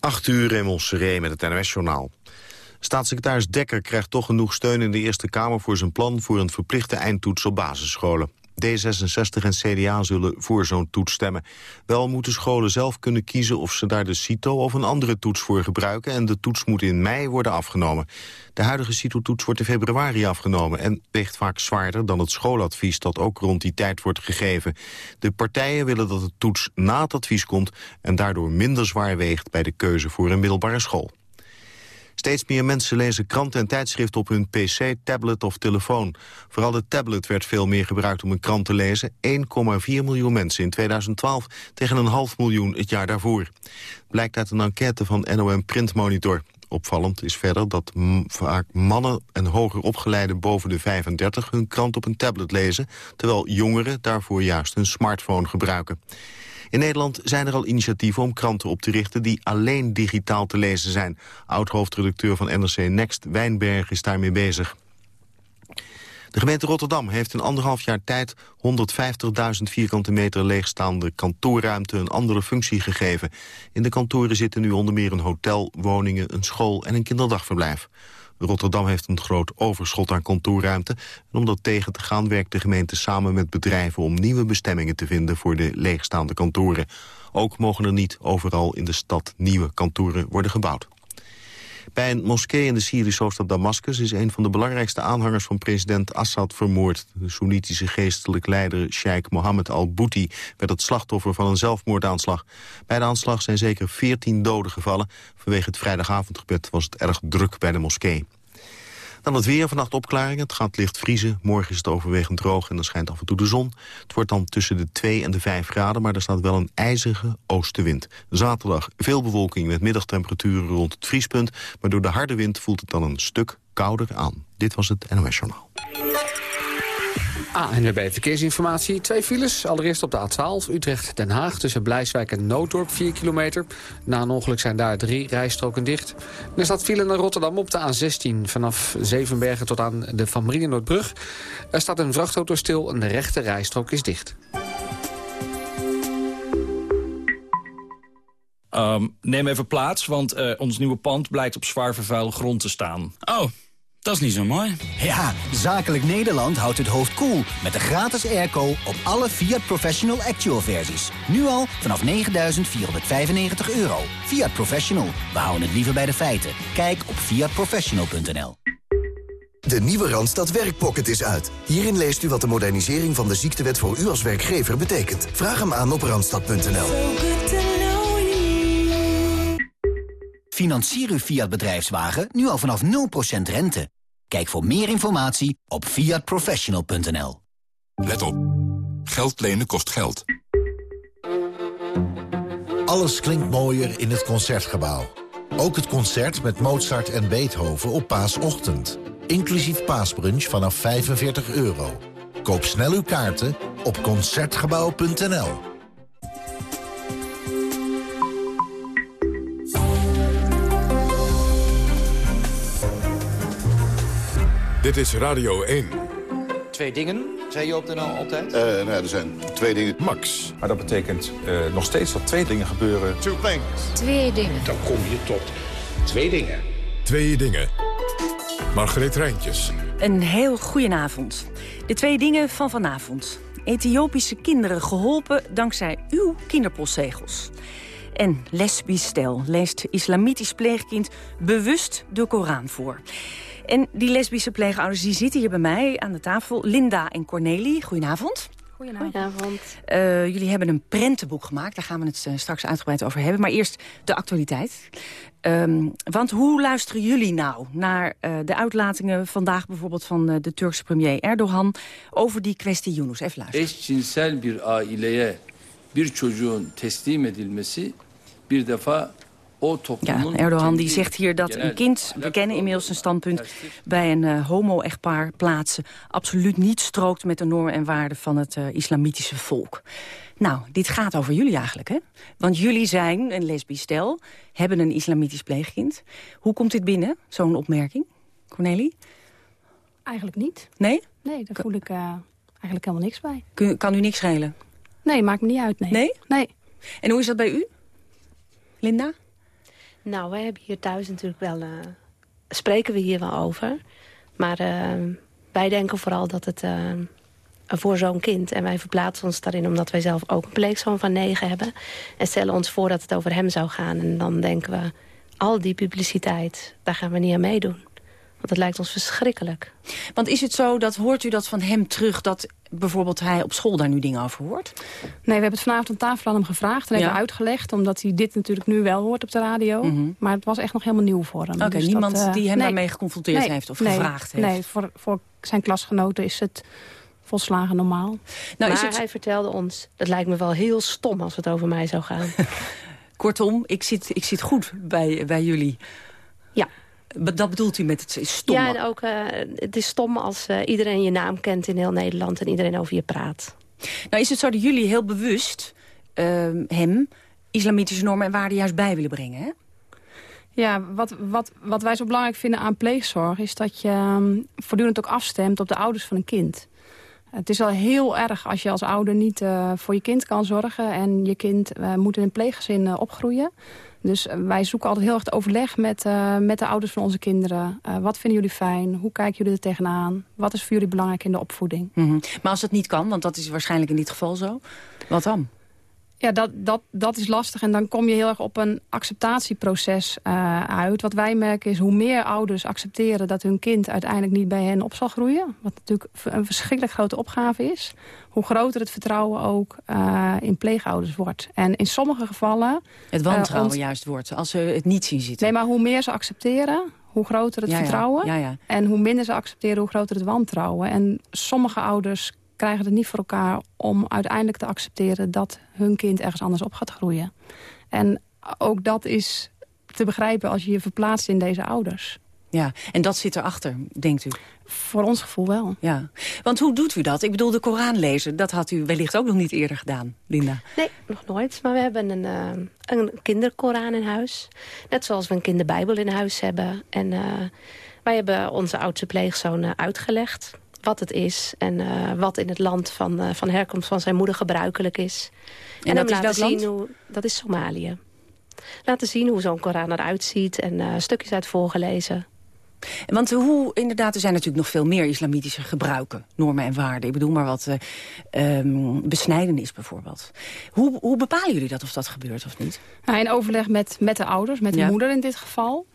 8 uur in Montserrat met het NOS-journaal. Staatssecretaris Dekker krijgt toch genoeg steun in de Eerste Kamer... voor zijn plan voor een verplichte eindtoets op basisscholen. D66 en CDA zullen voor zo'n toets stemmen. Wel moeten scholen zelf kunnen kiezen of ze daar de CITO of een andere toets voor gebruiken... en de toets moet in mei worden afgenomen. De huidige CITO-toets wordt in februari afgenomen... en weegt vaak zwaarder dan het schooladvies dat ook rond die tijd wordt gegeven. De partijen willen dat de toets na het advies komt... en daardoor minder zwaar weegt bij de keuze voor een middelbare school. Steeds meer mensen lezen kranten en tijdschriften op hun pc, tablet of telefoon. Vooral de tablet werd veel meer gebruikt om een krant te lezen. 1,4 miljoen mensen in 2012 tegen een half miljoen het jaar daarvoor. Blijkt uit een enquête van NOM Print Monitor. Opvallend is verder dat vaak mannen en hoger opgeleiden boven de 35 hun krant op een tablet lezen, terwijl jongeren daarvoor juist een smartphone gebruiken. In Nederland zijn er al initiatieven om kranten op te richten... die alleen digitaal te lezen zijn. Oud-hoofdredacteur van NRC Next, Wijnberg, is daarmee bezig. De gemeente Rotterdam heeft in anderhalf jaar tijd 150.000 vierkante meter leegstaande kantoorruimte een andere functie gegeven. In de kantoren zitten nu onder meer een hotel, woningen, een school en een kinderdagverblijf. Rotterdam heeft een groot overschot aan kantoorruimte. En om dat tegen te gaan werkt de gemeente samen met bedrijven... om nieuwe bestemmingen te vinden voor de leegstaande kantoren. Ook mogen er niet overal in de stad nieuwe kantoren worden gebouwd. Bij een moskee in de Syrische hoofdstad Damascus... is een van de belangrijkste aanhangers van president Assad vermoord. De Soenitische geestelijk leider Sheikh Mohammed al-Bouti... werd het slachtoffer van een zelfmoordaanslag. Bij de aanslag zijn zeker 14 doden gevallen. Vanwege het vrijdagavondgebed was het erg druk bij de moskee. Dan het weer, vannacht opklaringen. Het gaat licht vriezen. Morgen is het overwegend droog en er schijnt af en toe de zon. Het wordt dan tussen de 2 en de 5 graden, maar er staat wel een ijzige oostenwind. Zaterdag veel bewolking met middagtemperaturen rond het vriespunt. Maar door de harde wind voelt het dan een stuk kouder aan. Dit was het NOS Journaal. ANWB Verkeersinformatie. Twee files. Allereerst op de A12 Utrecht-Den Haag tussen Blijswijk en Nooddorp 4 kilometer. Na een ongeluk zijn daar drie rijstroken dicht. er staat file naar Rotterdam op de A16 vanaf Zevenbergen tot aan de Van Brienenoordbrug. Er staat een vrachtauto stil en de rechte rijstrook is dicht. Um, neem even plaats, want uh, ons nieuwe pand blijkt op zwaar vervuilde grond te staan. Oh, dat is niet zo mooi. Ja, Zakelijk Nederland houdt het hoofd koel cool met de gratis airco op alle Fiat Professional Actual versies. Nu al vanaf 9.495 euro. Fiat Professional, we houden het liever bij de feiten. Kijk op fiatprofessional.nl. De nieuwe Randstad Werkpocket is uit. Hierin leest u wat de modernisering van de ziektewet voor u als werkgever betekent. Vraag hem aan op randstad.nl. Financier uw Fiat bedrijfswagen nu al vanaf 0% rente. Kijk voor meer informatie op fiatprofessional.nl. Let op. Geld lenen kost geld. Alles klinkt mooier in het Concertgebouw. Ook het concert met Mozart en Beethoven op paasochtend. Inclusief paasbrunch vanaf 45 euro. Koop snel uw kaarten op Concertgebouw.nl. Dit is Radio 1. Twee dingen, zei je op de NL altijd? Uh, nou, er zijn twee dingen. Max. Maar dat betekent uh, nog steeds dat twee dingen gebeuren. Two things. Twee dingen. Dan kom je tot twee dingen. Twee dingen. Margreet Rijntjes. Een heel goedenavond. De twee dingen van vanavond. Ethiopische kinderen geholpen dankzij uw kinderpostzegels. En lesbisch stel leest islamitisch pleegkind bewust de Koran voor. En die lesbische pleegouders die zitten hier bij mij aan de tafel. Linda en Cornelie, goedenavond. Goedenavond. Uh, jullie hebben een prentenboek gemaakt. Daar gaan we het uh, straks uitgebreid over hebben. Maar eerst de actualiteit. Um, want hoe luisteren jullie nou naar uh, de uitlatingen vandaag bijvoorbeeld van de Turkse premier Erdogan over die kwestie Yunus? Even luisteren. Eşcinsel bir aileye bir çocuğun teslim edilmesi bir defa ja, Erdogan die zegt hier dat een kind, we kennen inmiddels zijn standpunt... bij een uh, homo-echtpaar plaatsen absoluut niet strookt met de normen en waarden van het uh, islamitische volk. Nou, dit gaat over jullie eigenlijk, hè? Want jullie zijn een lesbisch stel, hebben een islamitisch pleegkind. Hoe komt dit binnen, zo'n opmerking, Cornelie? Eigenlijk niet. Nee? Nee, daar voel ik uh, eigenlijk helemaal niks bij. Kun, kan u niks schelen? Nee, maakt me niet uit, nee. Nee? Nee. En hoe is dat bij u, Linda? Nou, wij hebben hier thuis natuurlijk wel... Uh, spreken we hier wel over. Maar uh, wij denken vooral dat het uh, voor zo'n kind... en wij verplaatsen ons daarin omdat wij zelf ook een pleegzoon van negen hebben... en stellen ons voor dat het over hem zou gaan. En dan denken we, al die publiciteit, daar gaan we niet aan meedoen. Want het lijkt ons verschrikkelijk. Want is het zo, dat hoort u dat van hem terug... dat bijvoorbeeld hij op school daar nu dingen over hoort? Nee, we hebben het vanavond aan tafel aan hem gevraagd en ja. even uitgelegd. Omdat hij dit natuurlijk nu wel hoort op de radio. Mm -hmm. Maar het was echt nog helemaal nieuw voor hem. Oké, okay, dus niemand dat, uh, die hem nee, daarmee geconfronteerd nee, heeft of nee, gevraagd heeft? Nee, voor, voor zijn klasgenoten is het volslagen normaal. Nou, maar is het... hij vertelde ons, het lijkt me wel heel stom als het over mij zou gaan. Kortom, ik zit, ik zit goed bij, bij jullie. Dat bedoelt u met het is stom? Ja, en ook uh, het is stom als uh, iedereen je naam kent in heel Nederland... en iedereen over je praat. Nou is het zo dat jullie heel bewust uh, hem islamitische normen en waarden juist bij willen brengen, hè? Ja, wat, wat, wat wij zo belangrijk vinden aan pleegzorg... is dat je um, voortdurend ook afstemt op de ouders van een kind. Het is al heel erg als je als ouder niet uh, voor je kind kan zorgen... en je kind uh, moet in een pleeggezin uh, opgroeien. Dus wij zoeken altijd heel erg overleg met, met de ouders van onze kinderen. wat vinden jullie fijn? Hoe kijken jullie er tegenaan? Wat is voor jullie belangrijk in de opvoeding? -hmm. Maar als het niet kan, want dat is waarschijnlijk in dit geval zo... wat dan? Ja, dat, dat, dat is lastig. En dan kom je heel erg op een acceptatieproces uh, uit. Wat wij merken is hoe meer ouders accepteren... dat hun kind uiteindelijk niet bij hen op zal groeien. Wat natuurlijk een verschrikkelijk grote opgave is. Hoe groter het vertrouwen ook uh, in pleegouders wordt. En in sommige gevallen... Het wantrouwen uh, juist wordt, als ze het niet zien zitten. Nee, maar hoe meer ze accepteren hoe groter het ja, vertrouwen. Ja, ja, en hoe minder ze accepteren, hoe groter het wantrouwen. En sommige ouders krijgen het niet voor elkaar om uiteindelijk te accepteren... dat hun kind ergens anders op gaat groeien. En ook dat is te begrijpen als je je verplaatst in deze ouders. Ja, en dat zit erachter, denkt u? Voor ons gevoel wel. Ja, want hoe doet u dat? Ik bedoel, de Koran lezen, dat had u wellicht ook nog niet eerder gedaan, Linda. Nee, nog nooit. Maar we hebben een, uh, een kinderkoran in huis. Net zoals we een kinderbijbel in huis hebben. En uh, wij hebben onze oudste pleegzoon uitgelegd wat het is en uh, wat in het land van, uh, van herkomst van zijn moeder gebruikelijk is. En, en dat laten is dat zien land? hoe dat is Somalië. Laten zien hoe zo'n Koran eruit ziet en uh, stukjes uit voorgelezen. Want hoe, inderdaad, er zijn natuurlijk nog veel meer islamitische gebruiken, normen en waarden. Ik bedoel maar wat uh, um, besnijdenis bijvoorbeeld. Hoe, hoe bepalen jullie dat of dat gebeurt of niet? Nou, in overleg met, met de ouders, met de ja. moeder in dit geval.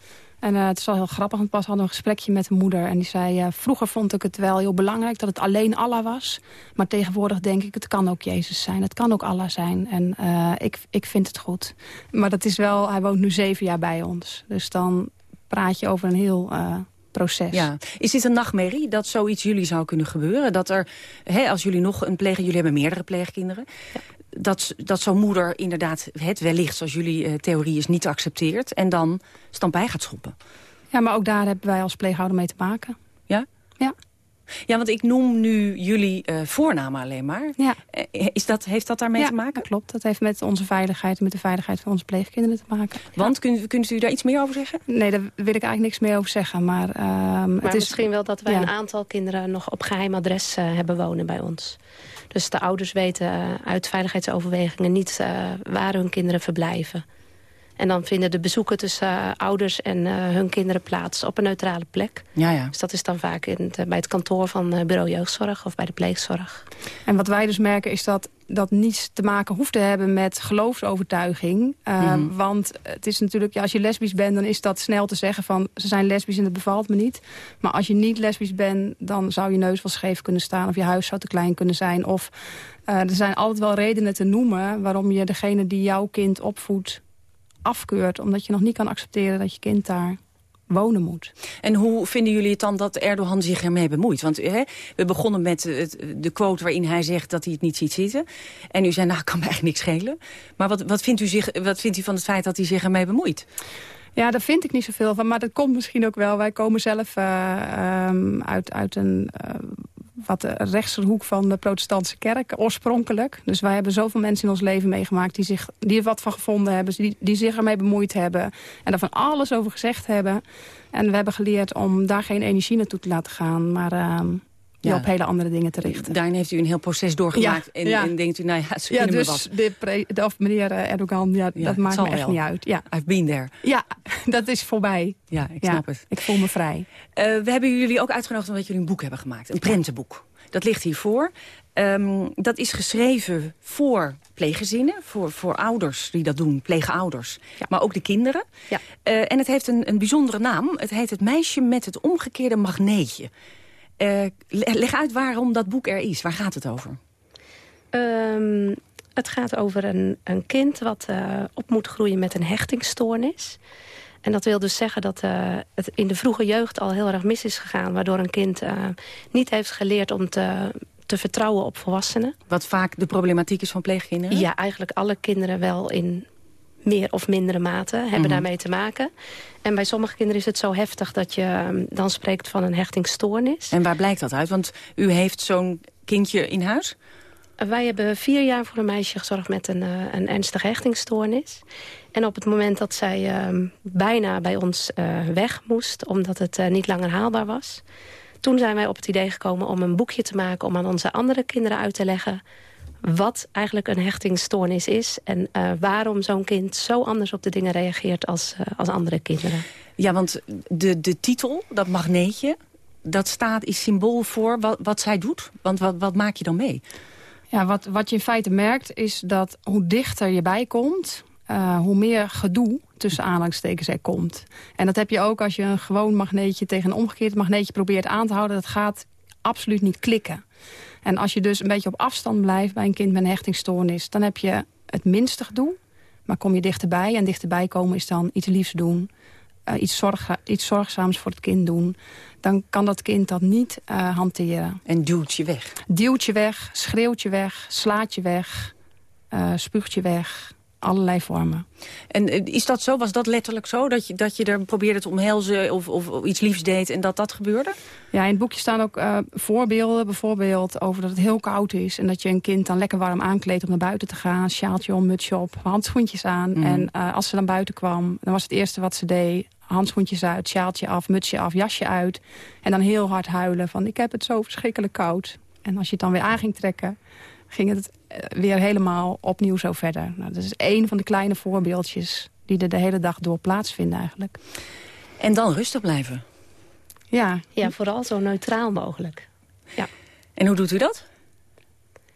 En uh, het is wel heel grappig, want pas hadden we een gesprekje met de moeder. En die zei, uh, vroeger vond ik het wel heel belangrijk dat het alleen Allah was. Maar tegenwoordig denk ik, het kan ook Jezus zijn. Het kan ook Allah zijn. En uh, ik, ik vind het goed. Maar dat is wel, hij woont nu zeven jaar bij ons. Dus dan praat je over een heel proces. Ja. Is dit een nachtmerrie dat zoiets jullie zou kunnen gebeuren? Dat er, hè, als jullie nog een pleeg... Jullie hebben meerdere pleegkinderen. Ja. Dat, dat zo'n moeder inderdaad het wellicht, zoals jullie uh, theorie is, niet accepteert... en dan stampij gaat schoppen. Ja, maar ook daar hebben wij als pleeghouder mee te maken. Ja? Ja. Ja, want ik noem nu jullie uh, voornamen alleen maar. Ja. Is dat, heeft dat daarmee ja, te maken? klopt. Dat heeft met onze veiligheid en met de veiligheid van onze pleegkinderen te maken. Want, ja. kunt, kunt u daar iets meer over zeggen? Nee, daar wil ik eigenlijk niks meer over zeggen. Maar, uh, maar het is misschien wel dat wij ja. een aantal kinderen nog op geheim adres uh, hebben wonen bij ons. Dus de ouders weten uh, uit veiligheidsoverwegingen niet uh, waar hun kinderen verblijven. En dan vinden de bezoeken tussen uh, ouders en uh, hun kinderen plaats op een neutrale plek. Ja, ja. Dus dat is dan vaak in het, bij het kantoor van uh, bureau jeugdzorg of bij de pleegzorg. En wat wij dus merken is dat dat niets te maken hoeft te hebben met geloofsovertuiging. Uh, mm -hmm. Want het is natuurlijk, ja, als je lesbisch bent, dan is dat snel te zeggen van... ze zijn lesbisch en dat bevalt me niet. Maar als je niet lesbisch bent, dan zou je neus wel scheef kunnen staan... of je huis zou te klein kunnen zijn. Of uh, er zijn altijd wel redenen te noemen... waarom je degene die jouw kind opvoedt afkeurt... omdat je nog niet kan accepteren dat je kind daar wonen moet. En hoe vinden jullie het dan dat Erdogan zich ermee bemoeit? Want hè, we begonnen met het, de quote waarin hij zegt dat hij het niet ziet zitten. En u zei, nou, kan mij eigenlijk niks schelen. Maar wat, wat, vindt u zich, wat vindt u van het feit dat hij zich ermee bemoeit? Ja, daar vind ik niet zoveel van. Maar dat komt misschien ook wel. Wij komen zelf uh, um, uit, uit een... Uh, wat de rechterhoek van de protestantse kerk, oorspronkelijk. Dus wij hebben zoveel mensen in ons leven meegemaakt... die, zich, die er wat van gevonden hebben, die, die zich ermee bemoeid hebben... en daar van alles over gezegd hebben. En we hebben geleerd om daar geen energie naartoe te laten gaan... maar uh, ja. op hele andere dingen te richten. Daarin heeft u een heel proces doorgemaakt. Ja, en, ja. en, denkt u, nou ja, ze ja, kunnen dus me wat. De pre, de, of meneer Erdogan, ja, dat maakt me echt wel. niet uit. Ja. I've been there. Ja. dat is voorbij. Ja, ik snap het. Ik voel me vrij. Uh, we hebben jullie ook uitgenodigd omdat jullie een boek hebben gemaakt. Een prentenboek. Dat ligt hiervoor. Um, dat is geschreven voor pleeggezinnen, voor, voor ouders die dat doen, pleegouders. Ja. Maar ook de kinderen. Ja. Uh, en het heeft een, een bijzondere naam. Het heet Het meisje met het omgekeerde magneetje. Uh, leg uit waarom dat boek er is. Waar gaat het over? Um, het gaat over een, een kind wat uh, op moet groeien met een hechtingstoornis. En dat wil dus zeggen dat uh, het in de vroege jeugd al heel erg mis is gegaan... waardoor een kind niet heeft geleerd om te, te vertrouwen op volwassenen. Wat vaak de problematiek is van pleegkinderen? Ja, eigenlijk alle kinderen wel in meer of mindere mate hebben mm -hmm. daarmee te maken. En bij sommige kinderen is het zo heftig dat je um, dan spreekt van een hechtingstoornis. En waar blijkt dat uit? Want u heeft zo'n kindje in huis? Wij hebben vier jaar voor een meisje gezorgd met een, uh, een ernstige hechtingstoornis. En op het moment dat zij uh, bijna bij ons uh, weg moest... omdat het uh, niet langer haalbaar was... toen zijn wij op het idee gekomen om een boekje te maken... om aan onze andere kinderen uit te leggen... wat eigenlijk een hechtingstoornis is... en waarom zo'n kind zo anders op de dingen reageert als, als andere kinderen. Ja, want de, de titel, dat magneetje... dat staat, is symbool voor wat, wat zij doet. Want wat, wat maak je dan mee? Ja, wat, wat je in feite merkt is dat hoe dichter je bij komt... Uh, hoe meer gedoe tussen aanhalingstekens er komt. En dat heb je ook als je een gewoon magneetje tegen een omgekeerd magneetje probeert aan te houden. Dat gaat absoluut niet klikken. En als je dus een beetje op afstand blijft bij een kind met een hechtingstoornis... dan heb je het minste gedoe, maar kom je dichterbij. En dichterbij komen is dan iets liefs doen, uh, iets, zorg, iets zorgzaams voor het kind doen dan kan dat kind dat niet uh, hanteren. En duwt je weg? Duwt je weg, schreeuwt je weg, slaat je weg, uh, spuugt je weg. Allerlei vormen. En is dat zo? Was dat letterlijk zo? Dat je, dat je er probeerde te omhelzen of, of iets liefs deed en dat dat gebeurde? Ja, in het boekje staan ook uh, voorbeelden. Bijvoorbeeld over dat het heel koud is. En dat je een kind dan lekker warm aankleedt om naar buiten te gaan. Sjaaltje om, mutsje op, handschoentjes aan. Mm. En uh, als ze dan buiten kwam, dan was het eerste wat ze deed handschoentjes uit, sjaaltje af, mutsje af, jasje uit. En dan heel hard huilen van ik heb het zo verschrikkelijk koud. En als je het dan weer aan ging trekken, ging het weer helemaal opnieuw zo verder. Nou, dat is één van de kleine voorbeeldjes die er de hele dag door plaatsvinden eigenlijk. En dan rustig blijven? Ja. Ja, vooral zo neutraal mogelijk. Ja. En hoe doet u dat?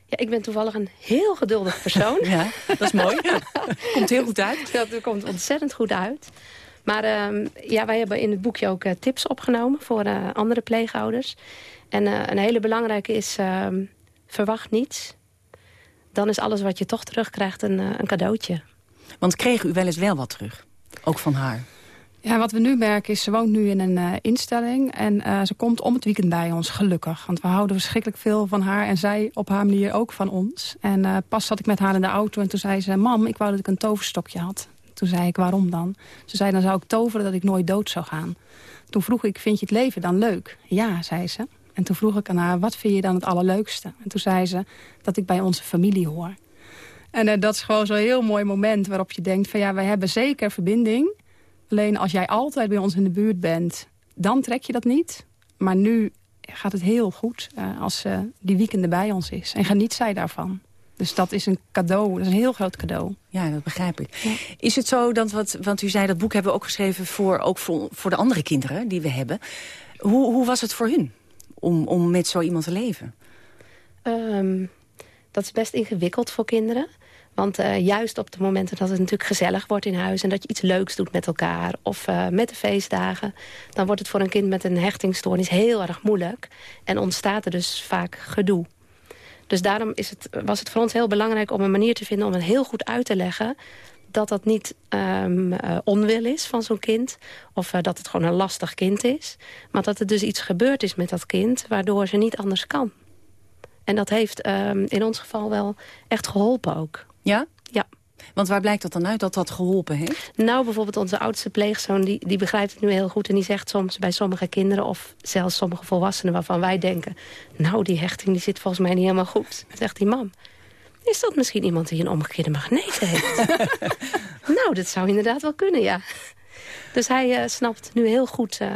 Ja, ik ben toevallig een heel geduldig persoon. ja, dat is mooi. komt heel goed uit. Dat komt ontzettend goed uit. Maar um, ja, wij hebben in het boekje ook uh, tips opgenomen voor uh, andere pleegouders. En uh, een hele belangrijke is, verwacht niets. Dan is alles wat je toch terugkrijgt een, een cadeautje. Want kreeg u wel eens wel wat terug? Ook van haar? Ja, wat we nu merken is, ze woont nu in een uh, instelling... en uh, ze komt om het weekend bij ons, gelukkig. Want we houden verschrikkelijk veel van haar... en zij op haar manier ook van ons. En uh, pas zat ik met haar in de auto en toen zei ze... mam, ik wou dat ik een toverstokje had. Toen zei ik, waarom dan? Ze zei, dan zou ik toveren dat ik nooit dood zou gaan. Toen vroeg ik, vind je het leven dan leuk? Ja, zei ze. En toen vroeg ik aan haar, wat vind je dan het allerleukste? En toen zei ze, dat ik bij onze familie hoor. En uh, dat is gewoon zo'n heel mooi moment waarop je denkt... van ja, wij hebben zeker verbinding. Alleen als jij altijd bij ons in de buurt bent, dan trek je dat niet. Maar nu gaat het heel goed uh, als uh, die weekenden bij ons is. En geniet zij daarvan. Dus dat is een cadeau, dat is een heel groot cadeau. Ja, dat begrijp ik. Ja. Is het zo, dat wat, want u zei dat boek hebben we ook geschreven... voor, ook voor, voor de andere kinderen die we hebben. Hoe, hoe was het voor hun om, om met zo iemand te leven? Um, dat is best ingewikkeld voor kinderen. Want uh, juist op de momenten dat het natuurlijk gezellig wordt in huis... en dat je iets leuks doet met elkaar of uh, met de feestdagen... dan wordt het voor een kind met een hechtingstoornis heel erg moeilijk. En ontstaat er dus vaak gedoe. Dus daarom is het, was het voor ons heel belangrijk om een manier te vinden... om het heel goed uit te leggen dat dat niet um, uh, onwil is van zo'n kind... of uh, dat het gewoon een lastig kind is... maar dat er dus iets gebeurd is met dat kind... waardoor ze niet anders kan. En dat heeft um, in ons geval wel echt geholpen ook. Ja? Ja. Want waar blijkt dat dan uit dat dat geholpen heeft? Nou, bijvoorbeeld onze oudste pleegzoon, die, die begrijpt het nu heel goed... en die zegt soms bij sommige kinderen of zelfs sommige volwassenen... waarvan wij denken, nou, die hechting die zit volgens mij niet helemaal goed. Dan zegt die mam, is dat misschien iemand die een omgekeerde magneet heeft? nou, dat zou inderdaad wel kunnen, ja. Dus hij uh, snapt nu heel goed uh,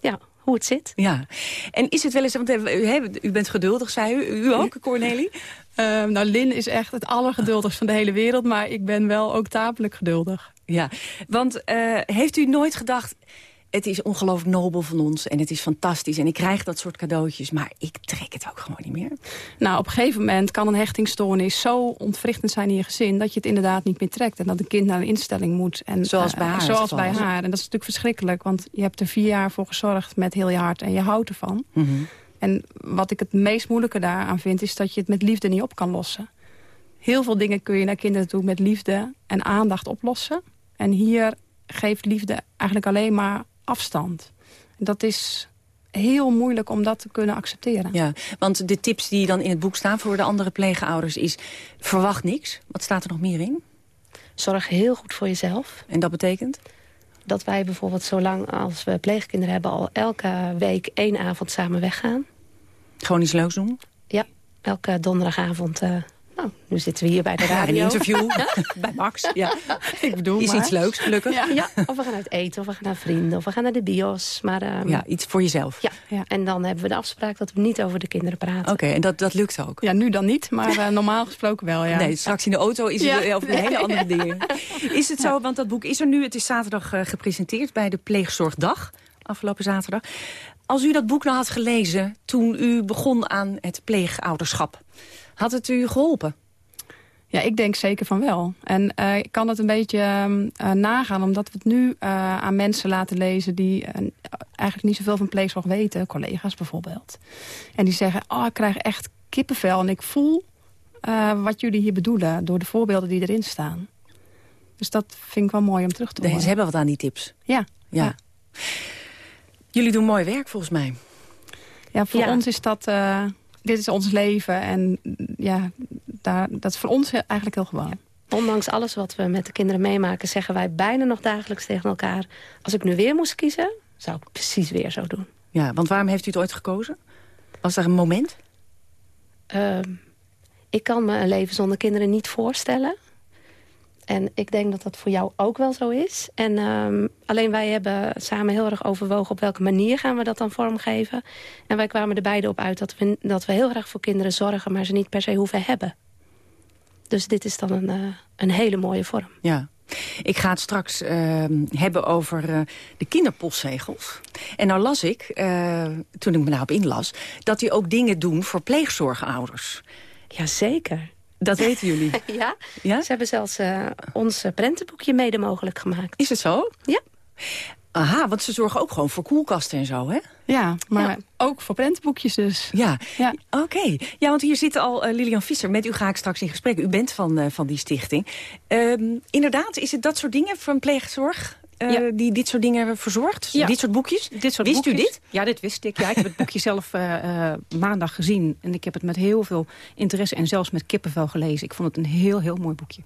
ja, hoe het zit. Ja, en is het wel eens, want u, u bent geduldig, zei u, u ook, Cornelie? Uh, nou, Lin is echt het allergeduldigst van de hele wereld, maar ik ben wel ook tapelijk geduldig. Ja, want heeft u nooit gedacht... het is ongelooflijk nobel van ons en het is fantastisch... en ik krijg dat soort cadeautjes, maar ik trek het ook gewoon niet meer? Nou, op een gegeven moment kan een hechtingstoornis zo ontwrichtend zijn in je gezin... dat je het inderdaad niet meer trekt en dat een kind naar een instelling moet. En, zoals bij haar. zoals bij haar. En dat is natuurlijk verschrikkelijk, want je hebt er vier jaar voor gezorgd... met heel je hart en je houdt ervan. Mm -hmm. En wat ik het meest moeilijke daaraan vind... is dat je het met liefde niet op kan lossen. Heel veel dingen kun je naar kinderen toe met liefde en aandacht oplossen. En hier geeft liefde eigenlijk alleen maar afstand. Dat is heel moeilijk om dat te kunnen accepteren. Ja, want de tips die dan in het boek staan voor de andere pleegouders is... verwacht niks. Wat staat er nog meer in? Zorg heel goed voor jezelf. En dat betekent? Dat wij bijvoorbeeld zolang als we pleegkinderen hebben... al elke week één avond samen weggaan. Gewoon iets leuks doen? Ja, elke donderdagavond uh, nou, nu zitten we hier bij de radio. Ja, een interview bij Max. Ja. Ik bedoel Is maar. iets leuks, gelukkig. Ja. ja. of we gaan uit eten, of we gaan naar vrienden, of we gaan naar de bios. Maar, um, ja, iets voor jezelf. Ja. ja, en dan hebben we de afspraak dat we niet over de kinderen praten. Oké, okay, en dat, dat lukt ook? Ja, nu dan niet, maar uh, normaal gesproken wel, ja. Nee, straks in de auto is het over nee. hele andere dingen. Is het zo, want dat boek is er nu, het is zaterdag uh, gepresenteerd bij de Pleegzorgdag, afgelopen zaterdag. Als u dat boek nou had gelezen toen u begon aan het pleegouderschap, had het u geholpen? Ja, ik denk zeker van wel. En uh, ik kan het een beetje uh, nagaan, omdat we het nu uh, aan mensen laten lezen... die eigenlijk niet zoveel van pleegzorg weten, collega's bijvoorbeeld. En die zeggen, oh, ik krijg echt kippenvel en ik voel wat jullie hier bedoelen... door de voorbeelden die erin staan. Dus dat vind ik wel mooi om terug te horen. Ze hebben wat aan die tips. Ja. ja. ja. Jullie doen mooi werk, volgens mij. Ja, voor ja. ons is dat... dit is ons leven en ja, daar, dat is voor ons eigenlijk heel gewoon. Ja. Ondanks alles wat we met de kinderen meemaken... zeggen wij bijna nog dagelijks tegen elkaar... als ik nu weer moest kiezen, zou ik precies weer zo doen. Ja, want waarom heeft u het ooit gekozen? Was er een moment? Uh, ik kan me een leven zonder kinderen niet voorstellen. En ik denk dat dat voor jou ook wel zo is. En um, alleen wij hebben samen heel erg overwogen... op welke manier gaan we dat dan vormgeven. En wij kwamen er beide op uit dat we, dat we heel graag voor kinderen zorgen... maar ze niet per se hoeven hebben. Dus dit is dan een, uh, een hele mooie vorm. Ja. Ik ga het straks uh, hebben over uh, de kinderpostzegels. En nou las ik, uh, toen ik me daarop inlas... dat die ook dingen doen voor pleegzorgouders. Jazeker. Dat weten jullie? ja, ja, ze hebben zelfs uh, ons prentenboekje mede mogelijk gemaakt. Is het zo? Ja. Aha, want ze zorgen ook gewoon voor koelkasten en zo, hè? Ja, maar ja. ook voor prentenboekjes dus. Ja, ja. oké. Okay. Ja, want hier zit al uh, Lilian Visser. Met u ga ik straks in gesprek. U bent van, uh, van die stichting. Um, inderdaad, is het dat soort dingen van pleegzorg... Uh, ja. die dit soort dingen verzorgt? Ja. Dit soort boekjes? Dit soort wist boekjes? u dit? Ja, dit wist ik. Ja, ik heb het boekje zelf uh, maandag gezien. En ik heb het met heel veel interesse en zelfs met kippenvel gelezen. Ik vond het een heel, heel mooi boekje.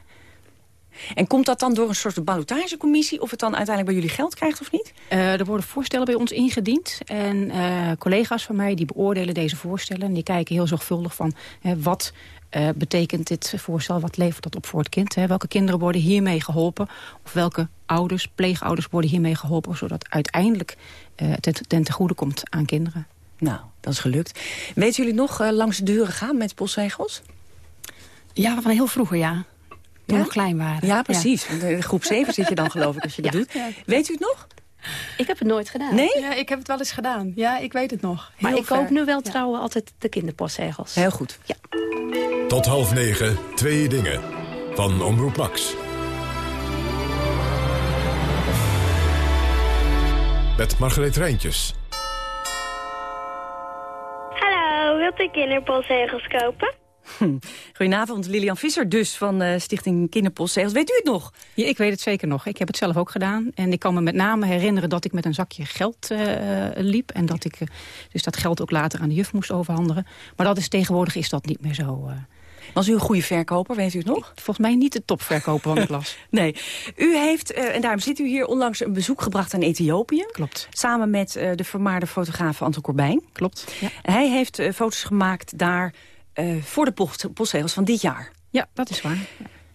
En komt dat dan door een soort ballotagecommissie... of het dan uiteindelijk bij jullie geld krijgt of niet? Uh, er worden voorstellen bij ons ingediend. En uh, collega's van mij die beoordelen deze voorstellen. En die kijken heel zorgvuldig van uh, wat uh, betekent dit voorstel... wat levert dat op voor het kind? Hè? Welke kinderen worden hiermee geholpen? Of welke ouders, pleegouders worden hiermee geholpen... zodat uiteindelijk uh, ten, ten te goede komt aan kinderen? Nou, dat is gelukt. Weten jullie nog uh, langs de deuren gaan met postzegels? Ja, van heel vroeger, ja. Toen ja? we nog klein waren. Ja, precies. Ja. In groep 7 zit je dan geloof ik als je dat ja. doet. Weet u het nog? Ik heb het nooit gedaan. Nee? Ja, ik heb het wel eens gedaan. Ja, ik weet het nog. Heel maar ik ver. koop nu wel trouwen altijd de kinderpostzegels. Heel goed. Ja. Tot half negen, twee dingen. Van Omroep Max. Met Margreet Rijntjes. Hallo, wilt u kinderpostzegels kopen? Hm. Goedenavond, Lilian Visser dus van uh, Stichting Kinderpostzegels. Weet u het nog? Ja, ik weet het zeker nog. Ik heb het zelf ook gedaan. En ik kan me met name herinneren dat ik met een zakje geld uh, liep. En dat ik uh, dus dat geld ook later aan de juf moest overhandigen. Maar dat is, tegenwoordig is dat niet meer zo... Was u een goede verkoper, weet u het nog? Volgens mij niet de topverkoper van de klas. nee. U heeft, uh, en daarom zit u hier, onlangs een bezoek gebracht aan Ethiopië. Klopt. Samen met uh, de vermaarde fotograaf Anton Corbijn. Klopt. Ja. Hij heeft uh, foto's gemaakt daar voor de post postzegels van dit jaar. Ja, dat is waar.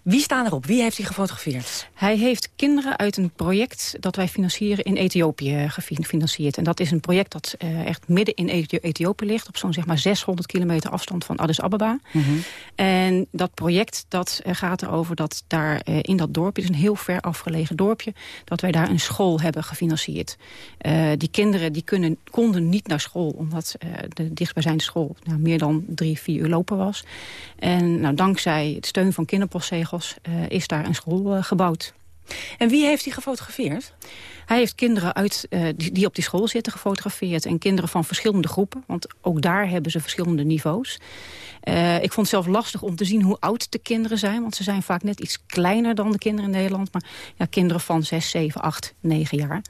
Wie staan erop? Wie heeft hij gefotografeerd? Hij heeft kinderen uit een project dat wij financieren in Ethiopië gefinancierd. En dat is een project dat uh, echt midden in Ethiopië ligt... op zo'n zeg maar 600 kilometer afstand van Addis Ababa. Mm -hmm. En dat project dat uh, gaat erover dat daar uh, in dat dorpje... is een heel ver afgelegen dorpje... dat wij daar een school hebben gefinancierd. die kinderen die kunnen, konden niet naar school... omdat de dichtstbijzijnde school nou, meer dan drie, vier uur lopen was. En nou, dankzij het steun van kinderpostzegels uh, is daar een school uh, gebouwd. En wie heeft hij gefotografeerd? Hij heeft kinderen uit, uh, die, op die school zitten gefotografeerd. En kinderen van verschillende groepen. Want ook daar hebben ze verschillende niveaus. Ik vond het zelf lastig om te zien hoe oud de kinderen zijn. Want ze zijn vaak net iets kleiner dan de kinderen in Nederland. Maar ja, kinderen van 6, 7, 8, 9 jaar.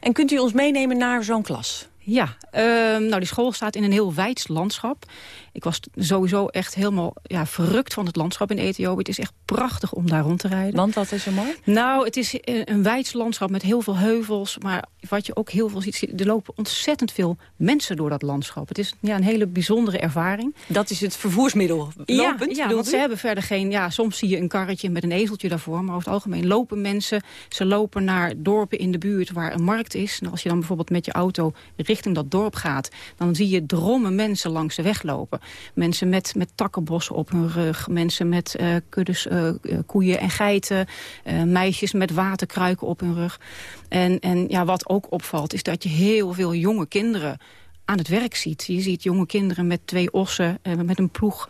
En kunt u ons meenemen naar zo'n klas? Ja, uh, nou die school staat in een heel wijds landschap. Ik was sowieso echt helemaal ja, verrukt van het landschap in Ethiopië. Het is echt prachtig om daar rond te rijden. Want wat is er mooi? Nou, het is een, een wijds landschap met heel veel heuvels. Maar wat je ook heel veel ziet, er lopen ontzettend veel mensen door dat landschap. Het is ja, een hele bijzondere ervaring. Dat is het vervoersmiddel, lopend? Ja, ja want ze hebben verder geen... Ja, soms zie je een karretje met een ezeltje daarvoor. Maar over het algemeen lopen mensen. Ze lopen naar dorpen in de buurt waar een markt is. En als je dan bijvoorbeeld met je auto richting dat dorp gaat... dan zie je drommen mensen langs de weg lopen. Mensen met, met takkenbossen op hun rug. Mensen met uh, kuddes uh, koeien en geiten. Meisjes met waterkruiken op hun rug. En, en ja, wat ook opvalt is dat je heel veel jonge kinderen aan het werk ziet. Je ziet jonge kinderen met twee ossen, met een ploeg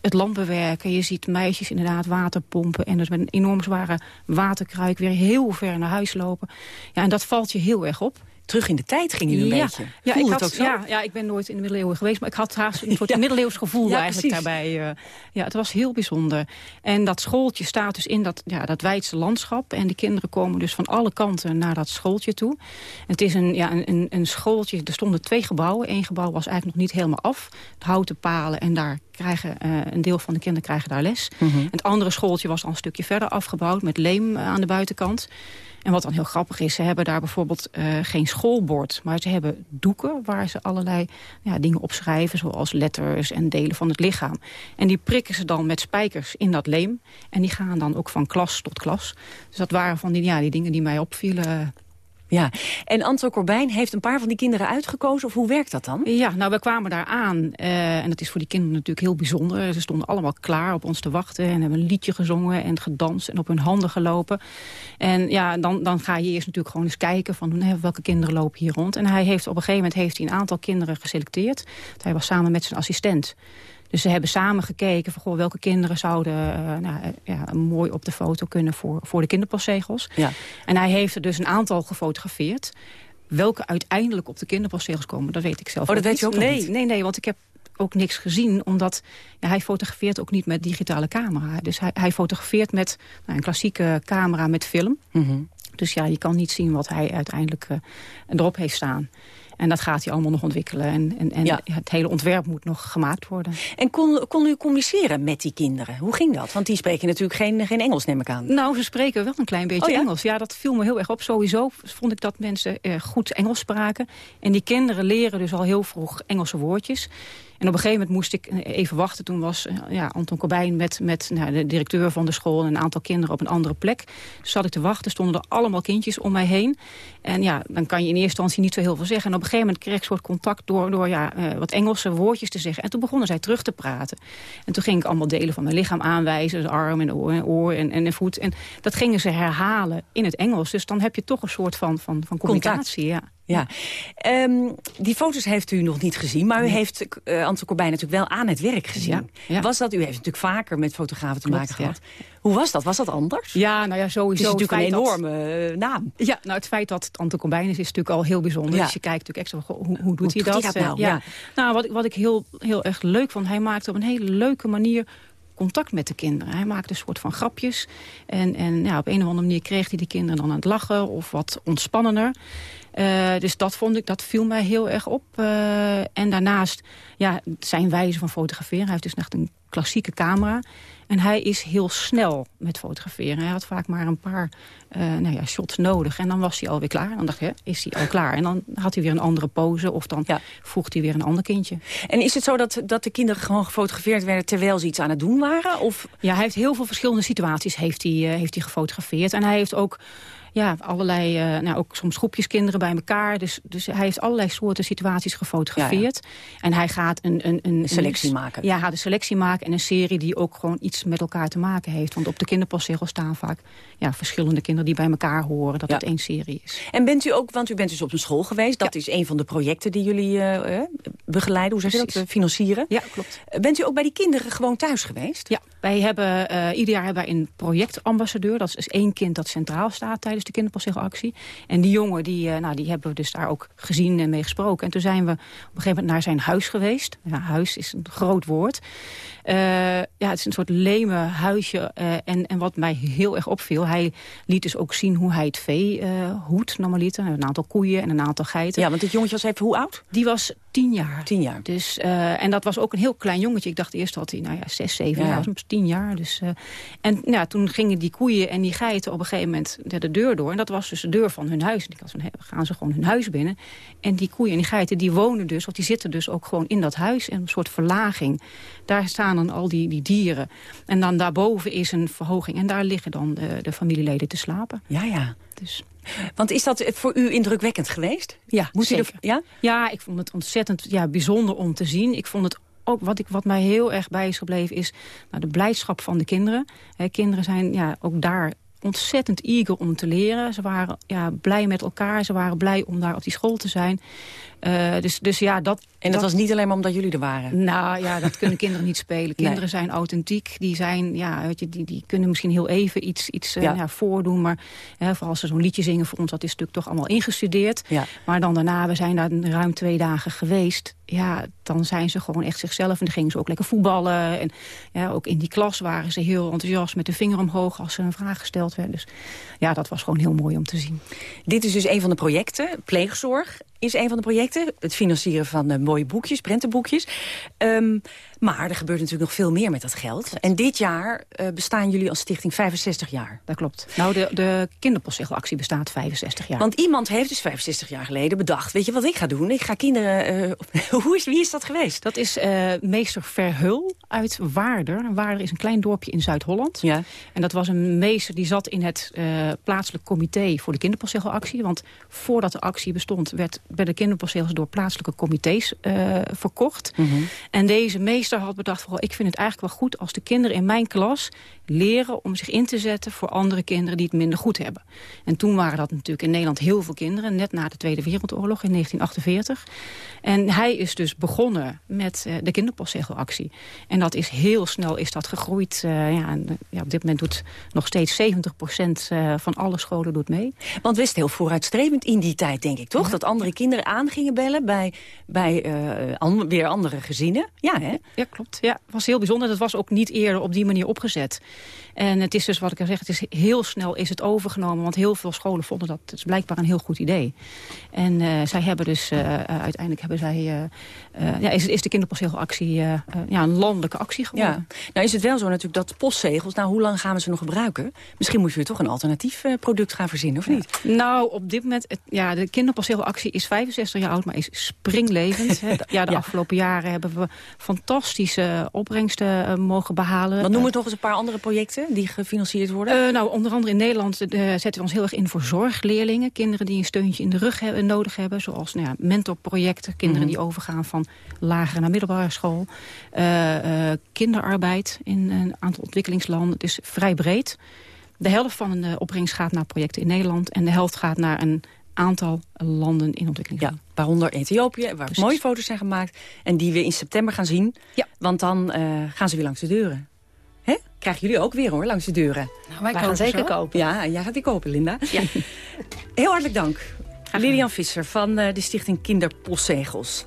het land bewerken. Je ziet meisjes inderdaad water pompen en dus met een enorm zware waterkruik weer heel ver naar huis lopen. Ja, en dat valt je heel erg op terug in de tijd ging u een ja. beetje. Ja, ik had, ja, ja, ik ben nooit in de middeleeuwen geweest... maar ik had haast een soort ja. middeleeuws gevoel ja, eigenlijk precies. daarbij. Uh, ja, het was heel bijzonder. En dat schooltje staat dus in dat, ja, dat wijdse landschap. En de kinderen komen dus van alle kanten naar dat schooltje toe. Het is een, ja, een, een schooltje, er stonden twee gebouwen. Eén gebouw was eigenlijk nog niet helemaal af. Houten palen en daar krijgen, uh, een deel van de kinderen krijgen daar les. Mm -hmm. Het andere schooltje was al een stukje verder afgebouwd... met leem uh, aan de buitenkant. En wat dan heel grappig is, ze hebben daar bijvoorbeeld uh, geen schoolbord... maar ze hebben doeken waar ze allerlei ja, dingen op schrijven... zoals letters en delen van het lichaam. En die prikken ze dan met spijkers in dat leem. En die gaan dan ook van klas tot klas. Dus dat waren van die, ja, die dingen die mij opvielen... Ja, en Anto Corbijn heeft een paar van die kinderen uitgekozen, of hoe werkt dat dan? Ja, nou, we kwamen daar aan uh, en dat is voor die kinderen natuurlijk heel bijzonder. Ze stonden allemaal klaar op ons te wachten en hebben een liedje gezongen en gedanst en op hun handen gelopen. En ja, dan, dan ga je eerst natuurlijk gewoon eens kijken van welke kinderen lopen hier rond. En hij heeft op een gegeven moment heeft hij een aantal kinderen geselecteerd. Hij was samen met zijn assistent. Dus ze hebben samen gekeken van goh, welke kinderen zouden uh, nou, ja, mooi op de foto kunnen voor, voor de kinderpastegels. Ja. En hij heeft er dus een aantal gefotografeerd. Welke uiteindelijk op de kinderpastegels komen, dat weet ik zelf Oh, dat weet je ook nee, niet? Nee, nee, want ik heb ook niks gezien, omdat ja, hij fotografeert ook niet met digitale camera. Dus hij, hij fotografeert met nou, een klassieke camera met film. Mm -hmm. Dus ja, je kan niet zien wat hij uiteindelijk uh, erop heeft staan. En dat gaat hij allemaal nog ontwikkelen. En, en, en ja. het hele ontwerp moet nog gemaakt worden. En kon, kon u communiceren met die kinderen? Hoe ging dat? Want die spreken natuurlijk geen, geen Engels, neem ik aan. Nou, ze spreken wel een klein beetje oh, ja? Engels. Ja, dat viel me heel erg op. Sowieso vond ik dat mensen eh, goed Engels spraken. En die kinderen leren dus al heel vroeg Engelse woordjes. En op een gegeven moment moest ik even wachten. Toen was ja, Anton Corbijn met, met nou, de directeur van de school... en een aantal kinderen op een andere plek. Dus zat ik te wachten, stonden er allemaal kindjes om mij heen. En ja, dan kan je in eerste instantie niet zo heel veel zeggen. En op een gegeven moment kreeg ik soort contact door, door ja, uh, wat Engelse woordjes te zeggen. En toen begonnen zij terug te praten. En toen ging ik allemaal delen van mijn lichaam aanwijzen. De arm en oor en, en, voet. En dat gingen ze herhalen in het Engels. Dus dan heb je toch een soort van, van, van communicatie. Ja. Ja, um, die foto's heeft u nog niet gezien, maar u nee. heeft uh, Anton Corbijn natuurlijk wel aan het werk gezien. Ja, ja. Was dat, u heeft natuurlijk vaker met fotografen te Klopt, maken gehad. Ja. Hoe was dat? Was dat anders? Ja, nou ja, sowieso. Het is natuurlijk een enorme dat, naam. Ja, nou het feit dat het Anton Corbijn is, is natuurlijk al heel bijzonder. Dus je kijkt natuurlijk extra, hoe, hoe doet hoe hij dat? dat nou? ja. Nou, wat, wat ik heel, heel erg leuk vond, hij maakte op een hele leuke manier contact met de kinderen. Hij maakte een soort van grapjes. En, en ja, op een of andere manier kreeg hij de kinderen dan aan het lachen of wat ontspannender. Uh, dus dat vond ik, dat viel mij heel erg op. Uh, en daarnaast, ja, zijn wijze van fotograferen. Hij heeft dus echt een klassieke camera. En hij is heel snel met fotograferen. Hij had vaak maar een paar uh, nou ja, shots nodig. En dan was hij alweer klaar. En dan dacht je, is hij al klaar? En dan had hij weer een andere pose. Of dan ja. voegt hij weer een ander kindje. En is het zo dat, dat de kinderen gewoon gefotografeerd werden... terwijl ze iets aan het doen waren? Of? Ja, hij heeft heel veel verschillende situaties heeft hij, uh, heeft hij gefotografeerd. En hij heeft ook ja, allerlei, uh, nou, ook soms groepjes kinderen bij elkaar. Dus, dus hij heeft allerlei soorten situaties gefotografeerd. Ja, ja. En hij gaat een, een, een, een selectie een, maken. Ja, gaat een selectie maken en een serie die ook gewoon iets met elkaar te maken heeft. Want op de kinderpostzegel staan vaak ja, verschillende kinderen die bij elkaar horen. Dat ja. het één serie is. En bent u ook, want u bent dus op een school geweest. Dat is een van de projecten die jullie uh, begeleiden. Hoe zeg je dat? Financieren. Ja, klopt. Bent u ook bij die kinderen gewoon thuis geweest? Ja, wij hebben, uh, ieder jaar hebben wij een projectambassadeur. Dat is één kind dat centraal staat tijdens de kinderpassegelactie. En die jongen, die, uh, nou, die hebben we dus daar ook gezien en mee gesproken. En toen zijn we op een gegeven moment naar zijn huis geweest. Ja, huis is een groot woord. Uh, ja, het is een soort leme huisje. en, en wat mij heel erg opviel, hij liet dus ook zien hoe hij het vee hoedt, normaliter. Een aantal koeien en een aantal geiten. Ja, want dit jongetje was even hoe oud? Die was tien jaar. Tien jaar. Dus, en dat was ook een heel klein jongetje. Ik dacht eerst dat hij, nou ja, zes, zeven ja. jaar was tien jaar. Dus, uh, en nou, toen gingen die koeien en die geiten op een gegeven moment de, de deur door. En dat was dus de deur van hun huis. En ik dacht hey, gaan ze gewoon hun huis binnen. En die koeien en die geiten, die wonen dus, of die zitten dus ook gewoon in dat huis. In een soort verlaging. Daar staan dan al die, die dieren. En dan daarboven is een verhoging. En daar liggen dan de, de familieleden te slapen. Ja, ja. Dus... Want is dat voor u indrukwekkend geweest? Ja, zeker. Er, ja? ja, ik vond het ontzettend ja, bijzonder om te zien. Ik vond het ook wat, ik, wat mij heel erg bij is gebleven is nou, de blijdschap van de kinderen. He, kinderen zijn ja, ook daar ontzettend eager om te leren. Ze waren ja, blij met elkaar. Ze waren blij om daar op die school te zijn. Uh, dus, dus ja, dat, en dat, dat, was niet alleen maar omdat jullie er waren? Nou ja, dat kunnen kinderen niet spelen. Kinderen nee. zijn authentiek. Die, zijn, ja, weet je, die, die kunnen misschien heel even iets, iets uh, ja. Ja, voordoen. Maar hè, vooral als ze zo'n liedje zingen voor ons, dat is natuurlijk toch allemaal ingestudeerd. Ja. Maar dan daarna, we zijn daar ruim twee dagen geweest. Ja, dan zijn ze gewoon echt zichzelf. En dan gingen ze ook lekker voetballen. En ja, ook in die klas waren ze heel enthousiast met de vinger omhoog als er een vraag gesteld werd. Dus ja, dat was gewoon heel mooi om te zien. Dit is dus een van de projecten, pleegzorg is een van de projecten. Het financieren van uh, mooie boekjes, prentenboekjes. Um, maar er gebeurt natuurlijk nog veel meer met dat geld. En dit jaar uh, bestaan jullie als stichting 65 jaar. Dat klopt. Nou, de, de kinderpostzegelactie bestaat 65 jaar. Want iemand heeft dus 65 jaar geleden bedacht... weet je wat ik ga doen? Ik ga kinderen... Uh, hoe is, wie is dat geweest? Dat is meester Verhul uit Waarder. Waarder is een klein dorpje in Zuid-Holland. Ja. En dat was een meester die zat in het plaatselijk comité... voor de kinderpostzegelactie. Want voordat de actie bestond... werd bij de kinderpostzegels door plaatselijke comité's verkocht. Mm -hmm. En deze meester had bedacht, van, ik vind het eigenlijk wel goed als de kinderen in mijn klas leren om zich in te zetten voor andere kinderen die het minder goed hebben. En toen waren dat natuurlijk in Nederland heel veel kinderen, net na de Tweede Wereldoorlog in 1948. En hij is dus begonnen met uh, de kinderpostzegelactie. En dat is heel snel is dat gegroeid. Uh, ja, en, ja, op dit moment doet nog steeds 70 procent uh, van alle scholen doet mee. Want wist heel vooruitstrevend in die tijd, denk ik, toch? Ja. Dat andere kinderen aan gingen bellen bij, bij an weer andere gezinnen. Ja, hè? Ja, klopt. Ja, het was heel bijzonder. Dat was ook niet eerder op die manier opgezet. En het is dus wat ik al zeg, het is heel snel is het overgenomen. Want heel veel scholen vonden dat het is blijkbaar een heel goed idee. En uh, zij hebben dus, uh, uh, uiteindelijk hebben zij, ja, is, is de kinderpostzegelactie ja, een landelijke actie geworden. Ja. Nou is het wel zo natuurlijk dat postzegels, nou hoe lang gaan we ze nog gebruiken? Misschien moet je toch een alternatief product gaan verzinnen, of niet? Ja. Nou, op dit moment, het, ja, de kinderpostzegelactie is 65 jaar oud, maar is springlevend. ja, de afgelopen jaren hebben we fantastische opbrengsten mogen behalen. Dan noemen we nog eens een paar andere projecten die gefinancierd worden? Uh, nou, onder andere in Nederland uh, zetten we ons heel erg in voor zorgleerlingen. Kinderen die een steuntje in de rug hebben, nodig hebben. Zoals nou ja, mentorprojecten. Kinderen mm -hmm. die overgaan van lagere naar middelbare school. Uh, kinderarbeid in een aantal ontwikkelingslanden. Het is vrij breed. De helft van de opbrengst gaat naar projecten in Nederland. En de helft gaat naar een aantal landen in ontwikkeling. Ja, waaronder Ethiopië, waar Precies. mooie foto's zijn gemaakt. En die we in september gaan zien. Ja. Want dan gaan ze weer langs de deuren krijgen jullie ook weer hoor, langs de deuren. Nou, wij, wij gaan zeker zo. kopen. Ja, jij gaat die kopen, Linda. Ja. Heel hartelijk dank. Lilian Visser van uh, de stichting Kinderpostzegels.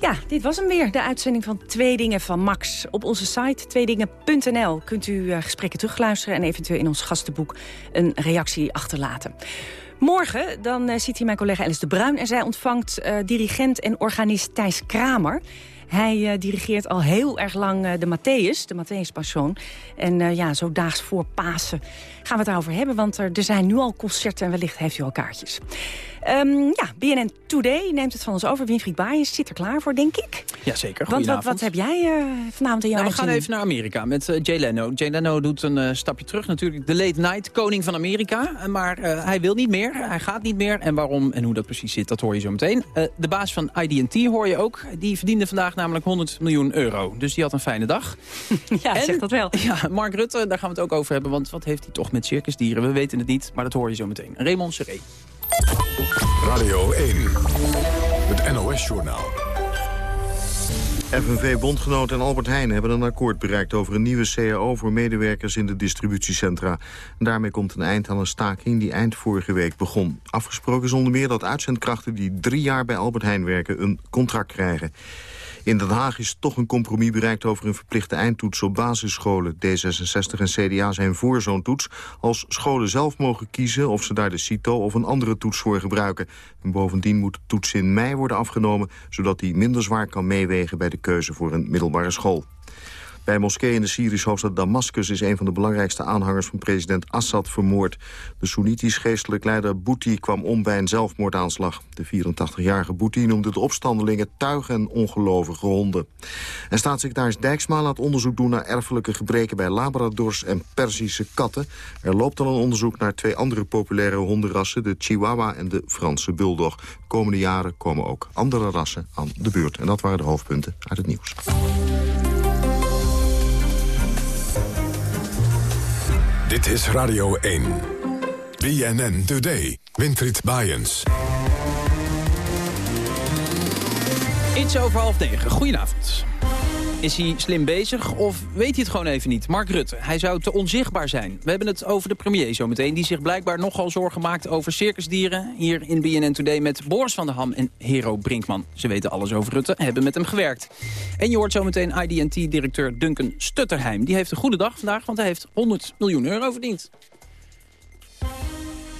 Ja, dit was hem weer, de uitzending van Twee Dingen van Max. Op onze site tweedingen.nl kunt u uh, gesprekken terugluisteren... en eventueel in ons gastenboek een reactie achterlaten. Morgen dan uh, ziet hier mijn collega Alice de Bruin... en zij ontvangt dirigent en organist Thijs Kramer... Hij uh, dirigeert al heel erg lang uh, de Matthäus, de Matthäus Passion. En uh, ja, zo daags voor Pasen gaan we het daarover hebben. Want er, er zijn nu al concerten en wellicht heeft u al kaartjes. Um, ja, BNN Today neemt het van ons over. Winfried Baaiens zit er klaar voor, denk ik. Jazeker, Want wat, wat heb jij uh, vanavond in jouw nou, We gaan even naar Amerika met uh, Jay Leno. Jay Leno doet een uh, stapje terug. Natuurlijk de late night koning van Amerika. Maar hij wil niet meer, hij gaat niet meer. En waarom en hoe dat precies zit, dat hoor je zo meteen. de baas van ID&T hoor je ook. Die verdiende vandaag namelijk 100 miljoen euro. Dus die had een fijne dag. ja, en, zeg dat wel. Ja, Mark Rutte, daar gaan we het ook over hebben. Want wat heeft hij toch met circusdieren? We weten het niet, maar dat hoor je zo meteen. Raymond Seré. Radio 1, het NOS-journaal. FNV-bondgenoot en Albert Heijn hebben een akkoord bereikt over een nieuwe CAO voor medewerkers in de distributiecentra. daarmee komt een eind aan een staking die eind vorige week begon. Afgesproken is onder meer dat uitzendkrachten die drie jaar bij Albert Heijn werken een contract krijgen. In Den Haag is toch een compromis bereikt over een verplichte eindtoets op basisscholen. D66 en CDA zijn voor zo'n toets als scholen zelf mogen kiezen of ze daar de CITO of een andere toets voor gebruiken. En bovendien moet de toets in mei worden afgenomen, zodat die minder zwaar kan meewegen bij de keuze voor een middelbare school. Bij moskee in de Syrische hoofdstad Damascus is een van de belangrijkste aanhangers van president Assad vermoord. De Soenitisch geestelijk leider Bouti kwam om bij een zelfmoordaanslag. De 84-jarige Bouti noemde de opstandelingen tuigen en ongelovige honden. En staatssecretaris Dijksma laat onderzoek doen naar erfelijke gebreken bij labradors en Persische katten. Er loopt al een onderzoek naar twee andere populaire hondenrassen, de Chihuahua en de Franse Bulldog. De komende jaren komen ook andere rassen aan de beurt. En dat waren de hoofdpunten uit het nieuws. Dit is Radio 1. BNN Today. Winfried Bajens. Iets over half negen. Goedenavond. Is hij slim bezig of weet hij het gewoon even niet? Mark Rutte, hij zou te onzichtbaar zijn. We hebben het over de premier zometeen... die zich blijkbaar nogal zorgen maakt over circusdieren... hier in BNN Today met Boris van der Ham en Hero Brinkman. Ze weten alles over Rutte, hebben met hem gewerkt. En je hoort zometeen IDT-directeur Duncan Stutterheim. Die heeft een goede dag vandaag, want hij heeft 100 miljoen euro verdiend.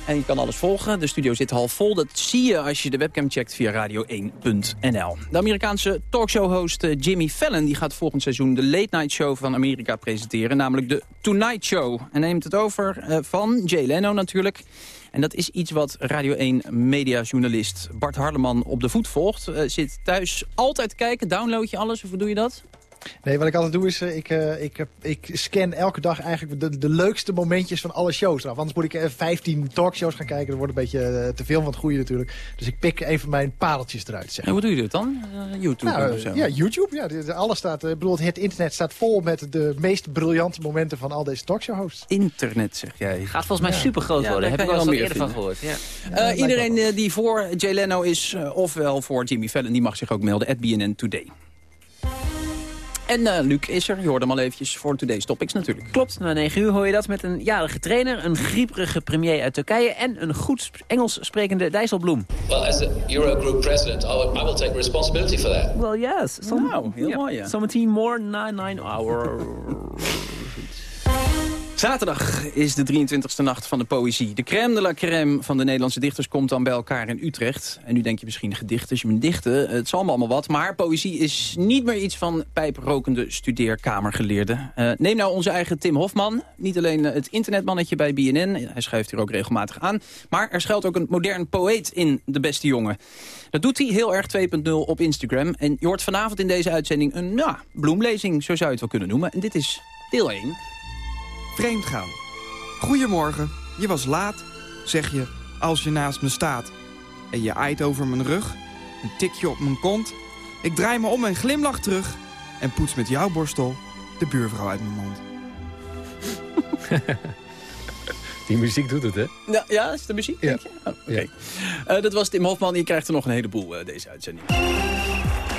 En je kan alles volgen. De studio zit half vol. Dat zie je als je de webcam checkt via radio1.nl. De Amerikaanse talkshow-host eh, Jimmy Fallon die gaat volgend seizoen de Late Night Show van Amerika presenteren. Namelijk de Tonight Show. En neemt het over uh, van Jay Leno natuurlijk. En dat is iets wat Radio 1 mediajournalist Bart Harleman op de voet volgt. Uh, zit thuis altijd kijken. Download je alles of hoe doe je dat? Nee, wat ik altijd doe is, uh, ik, uh, ik, ik scan elke dag eigenlijk de, de leukste momentjes van alle shows eraf. Anders moet ik even 15 talkshows gaan kijken. Dat wordt een beetje uh, te veel van het goede natuurlijk. Dus ik pik even mijn pareltjes eruit. Zeg. En hoe doe je dat dan? YouTube nou, of zo? Ja, YouTube. Ja, alles staat, ik bedoel, het internet staat vol met de meest briljante momenten van al deze talkshow-hosts. Internet, zeg jij. Gaat volgens mij super groot worden. Heb ik al eerder van gehoord. Ja. iedereen die voor Jay Leno is, ofwel voor Jimmy Fallon, die mag zich ook melden. At BNN Today. En uh, Luc is er, je hoorde hem al eventjes voor Today's Topics natuurlijk. Klopt, na 9 uur hoor je dat met een jarige trainer, een grieperige premier uit Turkije en een goed Engels sprekende Dijsselbloem. Well, as the Eurogroup president, I will, I will take responsibility for that. Well, yes. Some, nou, heel yeah, mooi, ja. 17 more, 9, 9 hour. Zaterdag is de 23e nacht van de poëzie. De crème de la crème van de Nederlandse dichters komt dan bij elkaar in Utrecht. En nu denk je misschien gedichten, moet dichten. Het zal me allemaal wat. Maar poëzie is niet meer iets van pijprokende studeerkamergeleerden. Uh, neem nou onze eigen Tim Hofman. Niet alleen het internetmannetje bij BNN. Hij schrijft hier ook regelmatig aan. Maar er schuilt ook een modern poëet in De Beste Jongen. Dat doet hij heel erg 2.0 op Instagram. En je hoort vanavond in deze uitzending een bloemlezing, zo zou je het wel kunnen noemen. En dit is deel 1. Vreemd gaan. Goedemorgen, je was laat, zeg je als je naast me staat. En je aait over mijn rug, een tikje op mijn kont. Ik draai me om en glimlach terug en poets met jouw borstel de buurvrouw uit mijn mond. Die muziek doet het, hè? Ja, ja is de muziek, ja. denk je? Oh. Uh, dat was Tim Hofman. Je krijgt er nog een heleboel uh, deze uitzending.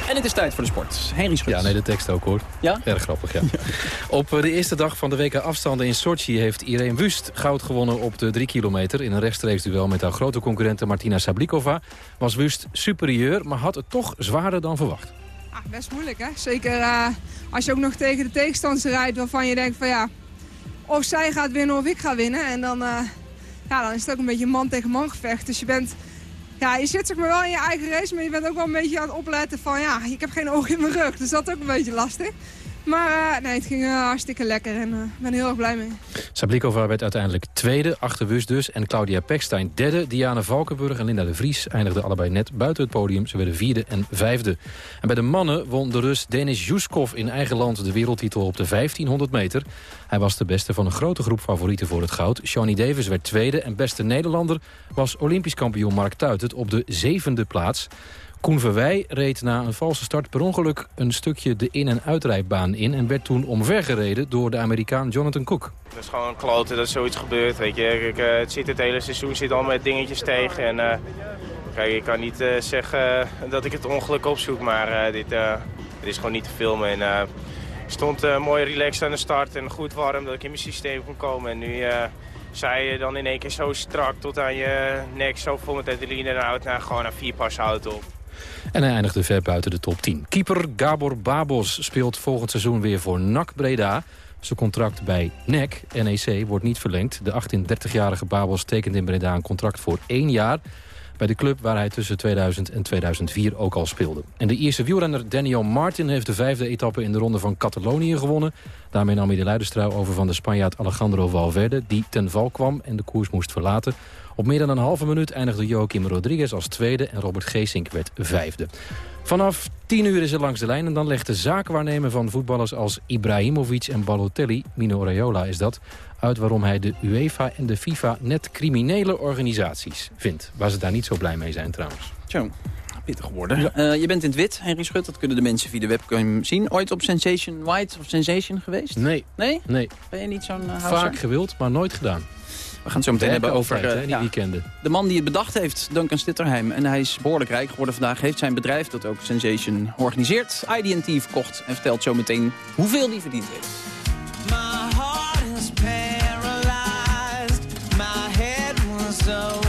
En het is tijd voor de sport. Henry Schutz. Ja, nee, de tekst ook hoor. Ja? Erg grappig, ja. op de eerste dag van de WK afstanden in Sochi heeft Irene Wust goud gewonnen op de 3 kilometer. In een rechtstreeks duel met haar grote concurrente Martina Sablikova was Wust superieur, maar had het toch zwaarder dan verwacht. Ah, best moeilijk hè. Zeker uh, als je ook nog tegen de tegenstander rijdt waarvan je denkt van ja, of zij gaat winnen of ik ga winnen. En dan, uh, ja, dan is het ook een beetje man tegen man gevecht. Dus je bent Ja, je zit zeg maar wel in je eigen race, maar je bent ook wel een beetje aan het opletten van... ja, ik heb geen oog in mijn rug, dus dat is ook een beetje lastig. Maar uh, nee, het ging uh, hartstikke lekker en ik uh, ben heel erg blij mee. Sablikova werd uiteindelijk tweede, achter Wust dus. En Claudia Pekstein derde. Diana Valkenburg en Linda de Vries eindigden allebei net buiten het podium. Ze werden vierde en vijfde. En bij de mannen won de Rus Denis Juskov in eigen land de wereldtitel op de 1500 meter. Hij was de beste van een grote groep favorieten voor het goud. Shawnee Davis werd tweede en beste Nederlander was Olympisch kampioen Mark Tuitert op de zevende plaats. Koen Verwij reed na een valse start per ongeluk een stukje de in- en uitrijbaan in... en werd toen omvergereden door de Amerikaan Jonathan Cook. Het is gewoon kloten dat zoiets gebeurt. Weet je. Uh, het, zit het hele seizoen zit al met dingetjes tegen. En, uh, kijk, ik kan niet uh, zeggen dat ik het ongeluk opzoek, maar dit, is gewoon niet te filmen. En, ik stond mooi relaxed aan de start en goed warm dat ik in mijn systeem kon komen. En nu zij je dan in één keer zo strak tot aan je nek, zo vol met adrenaline en houdt naar gewoon een vier pas auto op. En hij eindigde ver buiten de top 10. Keeper Gabor Babos speelt volgend seizoen weer voor NAC Breda. Zijn contract bij NEC, NEC, wordt niet verlengd. De 38-jarige Babos tekent in Breda een contract voor één jaar... bij de club waar hij tussen 2000 en 2004 ook al speelde. En de Ierse wielrenner Daniel Martin heeft de vijfde etappe... in de ronde van Catalonië gewonnen. Daarmee nam hij de leiderstrui over van de Spanjaard Alejandro Valverde... die ten val kwam en de koers moest verlaten... Op meer dan een halve minuut eindigde Joaquim Rodriguez als tweede... en Robert Geesink werd vijfde. Vanaf 10 uur is er langs de lijn en dan legt de zaakwaarnemer van voetballers als Ibrahimovic en Balotelli, Mino Raiola is dat, uit waarom hij de UEFA en de FIFA net criminele organisaties vindt. Waar ze daar niet zo blij mee zijn trouwens. Tjo, pittig geworden. Ja. Uh, je bent in het wit, Henry Schut, dat kunnen de mensen via de webcam zien. Ooit op Sensation White of Sensation geweest? Nee. Nee? Nee. Ben je niet zo'n uh, Vaak gewild, maar nooit gedaan. We gaan het zo meteen hebben over altijd, uh, die ja, weekenden. de man die het bedacht heeft, Duncan Stitterheim. En hij is behoorlijk rijk geworden vandaag. Heeft zijn bedrijf, dat ook Sensation organiseert, IDT verkocht. En vertelt zo meteen hoeveel die verdiend heeft. My heart is paralyzed. My head was oversized.